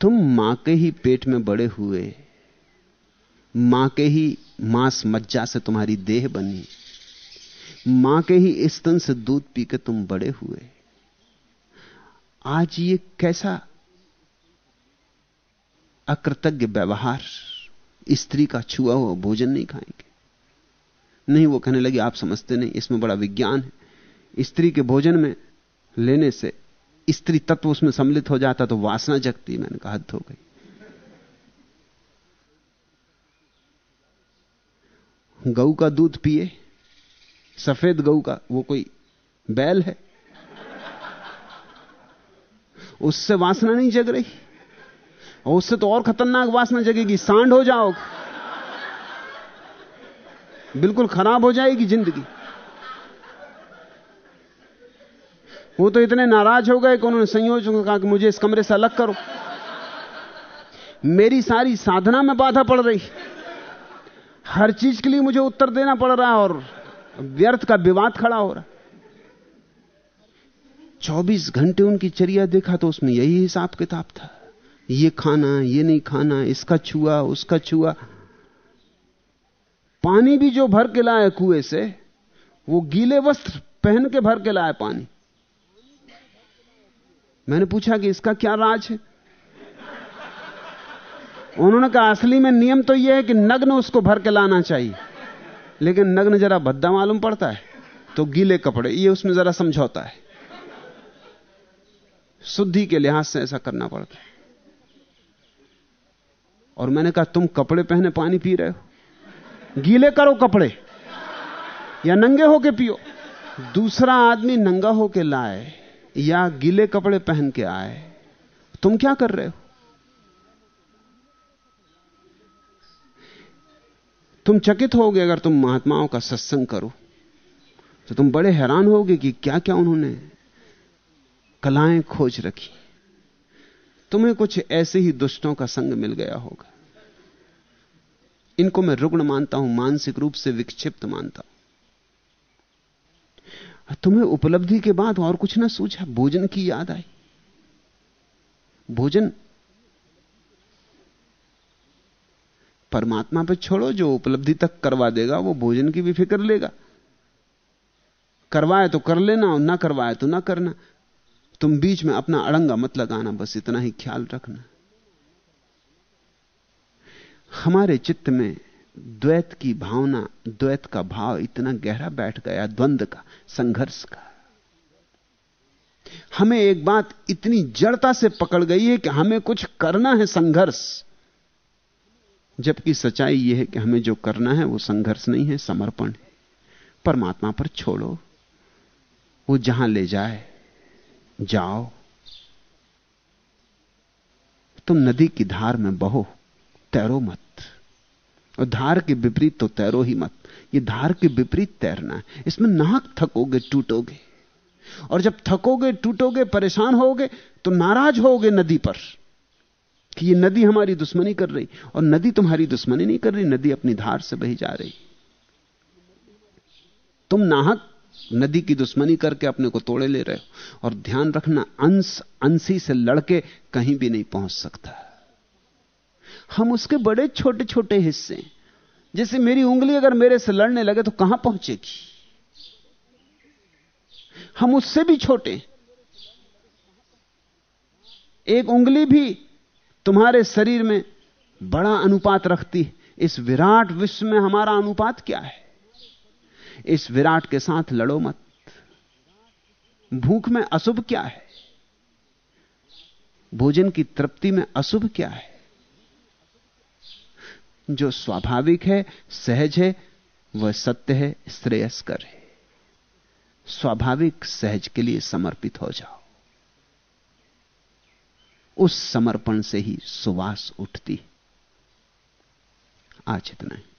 तुम माँ के ही पेट में बड़े हुए। माँ के ही मांस मज्जा से तुम्हारी देह बनी। माँ के ही स्तन से दूध पीकर तुम बड़े हुए। आज ये कैसा अकृतज्ञ व्यवहार। स्त्री का छुआ हुआ भोजन नहीं खाएँगे। नहीं, वो कहने लगे, आप समझते नहीं, इसमें बड़ा विज्ञान है। स्त्री के भोजन में लेने से स्त्री तत्व उसमें सम्मिलित हो जाता तो वासना जगती, मैंने कहा, हद हो गई। गऊ का दूध पिए, सफ़ेद गऊ का, वो कोई बैल है? उससे वासना नहीं जग रही। और उससे तो और खतरनाक वासना जगेगी। सांड हो जाओगे बिल्कुल खराब हो जाएगी ज़िंदगी। वो तो इतने नाराज़ हो गए कि उन्होंने संयोजकों को कहा कि मुझे इस कमरे से अलग करो। मेरी सारी साधना में बाधा पड़ रही। हर चीज़ के लिए मुझे उत्तर देना पड़ रहा है और व्यर्थ का विवाद खड़ा हो रहा। 24 घंटे उनकी चर्या देखा तो उसमें यही हिसाब किताब था। ये खाना, ये नहीं खाना, इसका छुआ उसका छुआ पानी भी जो भर के लाए कुएँ से, वो गीले वस्त्र पहन के भर के लाए पानी। मैंने पूछा कि इसका क्या राज है? उन्होंने कहा, असली में नियम तो यह है कि नग्न उसको भर के लाना चाहिए। लेकिन नग्न जरा भद्दा मालूम पड़ता है तो गीले कपड़े, ये उसमें जरा समझौता है। शुद्धि के लिहाज से ऐसा करना पड़ता है। और मैंने कहा, तुम कपड़े पहने पानी पी रहे हो? गीले करो कपड़े या नंगे होके पियो। दूसरा आदमी नंगा होके लाए या गीले कपड़े पहन के आए। तुम क्या कर रहे हो? तुम चकित होगे अगर तुम महात्माओं का सत्संग करो। तो तुम बड़े हैरान होगे कि क्या क्या उन्होंने कलाएँ खोज रखी। तुम्हें कुछ ऐसे ही दुष्टों का संग मिल गया होगा। इनको मैं रुग्ण मानता हूँ, मानसिक रूप से विक्षिप्त मानता हूँ। तुम्हें उपलब्धि के बाद और कुछ ना सूझा, भोजन की याद आई। भोजन परमात्मा पे छोड़ो, जो उपलब्धि तक करवा देगा, वो भोजन की भी फ़िक्र लेगा। करवाए तो कर लेना और ना करवाए तो ना करना। तुम बीच में अपना अड़ंगा मत लगाना, बस इतना ही ख्याल रखना। हमारे चित्त में द्वैत की भावना, द्वैत का भाव इतना गहरा बैठ गया, द्वंद का, संघर्ष का। हमें एक बात इतनी जड़ता से पकड़ गई है कि हमें कुछ करना है संघर्ष, जबकि सच्चाई यह है कि हमें जो करना है वो संघर्ष नहीं है, समर्पण है। परमात्मा पर छोड़ो, वो जहाँ ले जाए, जाओ। तुम नदी की धार में बहो। तैरो मत। और धार के विपरीत तो तैरो ही मत। ये धार के विपरीत तैरना है। इसमें नाहक थकोगे, टूटोगे। और जब थकोगे, टूटोगे, परेशान होगे तो नाराज़ होगे नदी पर कि ये नदी हमारी दुश्मनी कर रही। और नदी तुम्हारी दुश्मनी नहीं कर रही, नदी अपनी धार से बही जा रही। तुम नाहक नदी की दुश्मनी करके अपने को तोड़े ले रहे हो। और ध्यान रखना अंश अंशी से लड़के कहीं भी नहीं पहुँच सकता। हम उसके बड़े छोटे छोटे हिस्से जैसे मेरी उंगली अगर मेरे से लड़ने लगे तो कहाँ पहुंचेगी? हम उससे भी छोटे एक उंगली भी तुम्हारे शरीर में बड़ा अनुपात रखती है। इस विराट विश्व में हमारा अनुपात क्या है? इस विराट के साथ लड़ो मत। भूख में अशुभ क्या है? भोजन की तृप्ति में अशुभ क्या है? जो स्वाभाविक है, सहज है, वह सत्य है, श्रेयस्कर है। स्वाभाविक सहज के लिए समर्पित हो जाओ। उस समर्पण से ही सुवास उठती आज इतना है।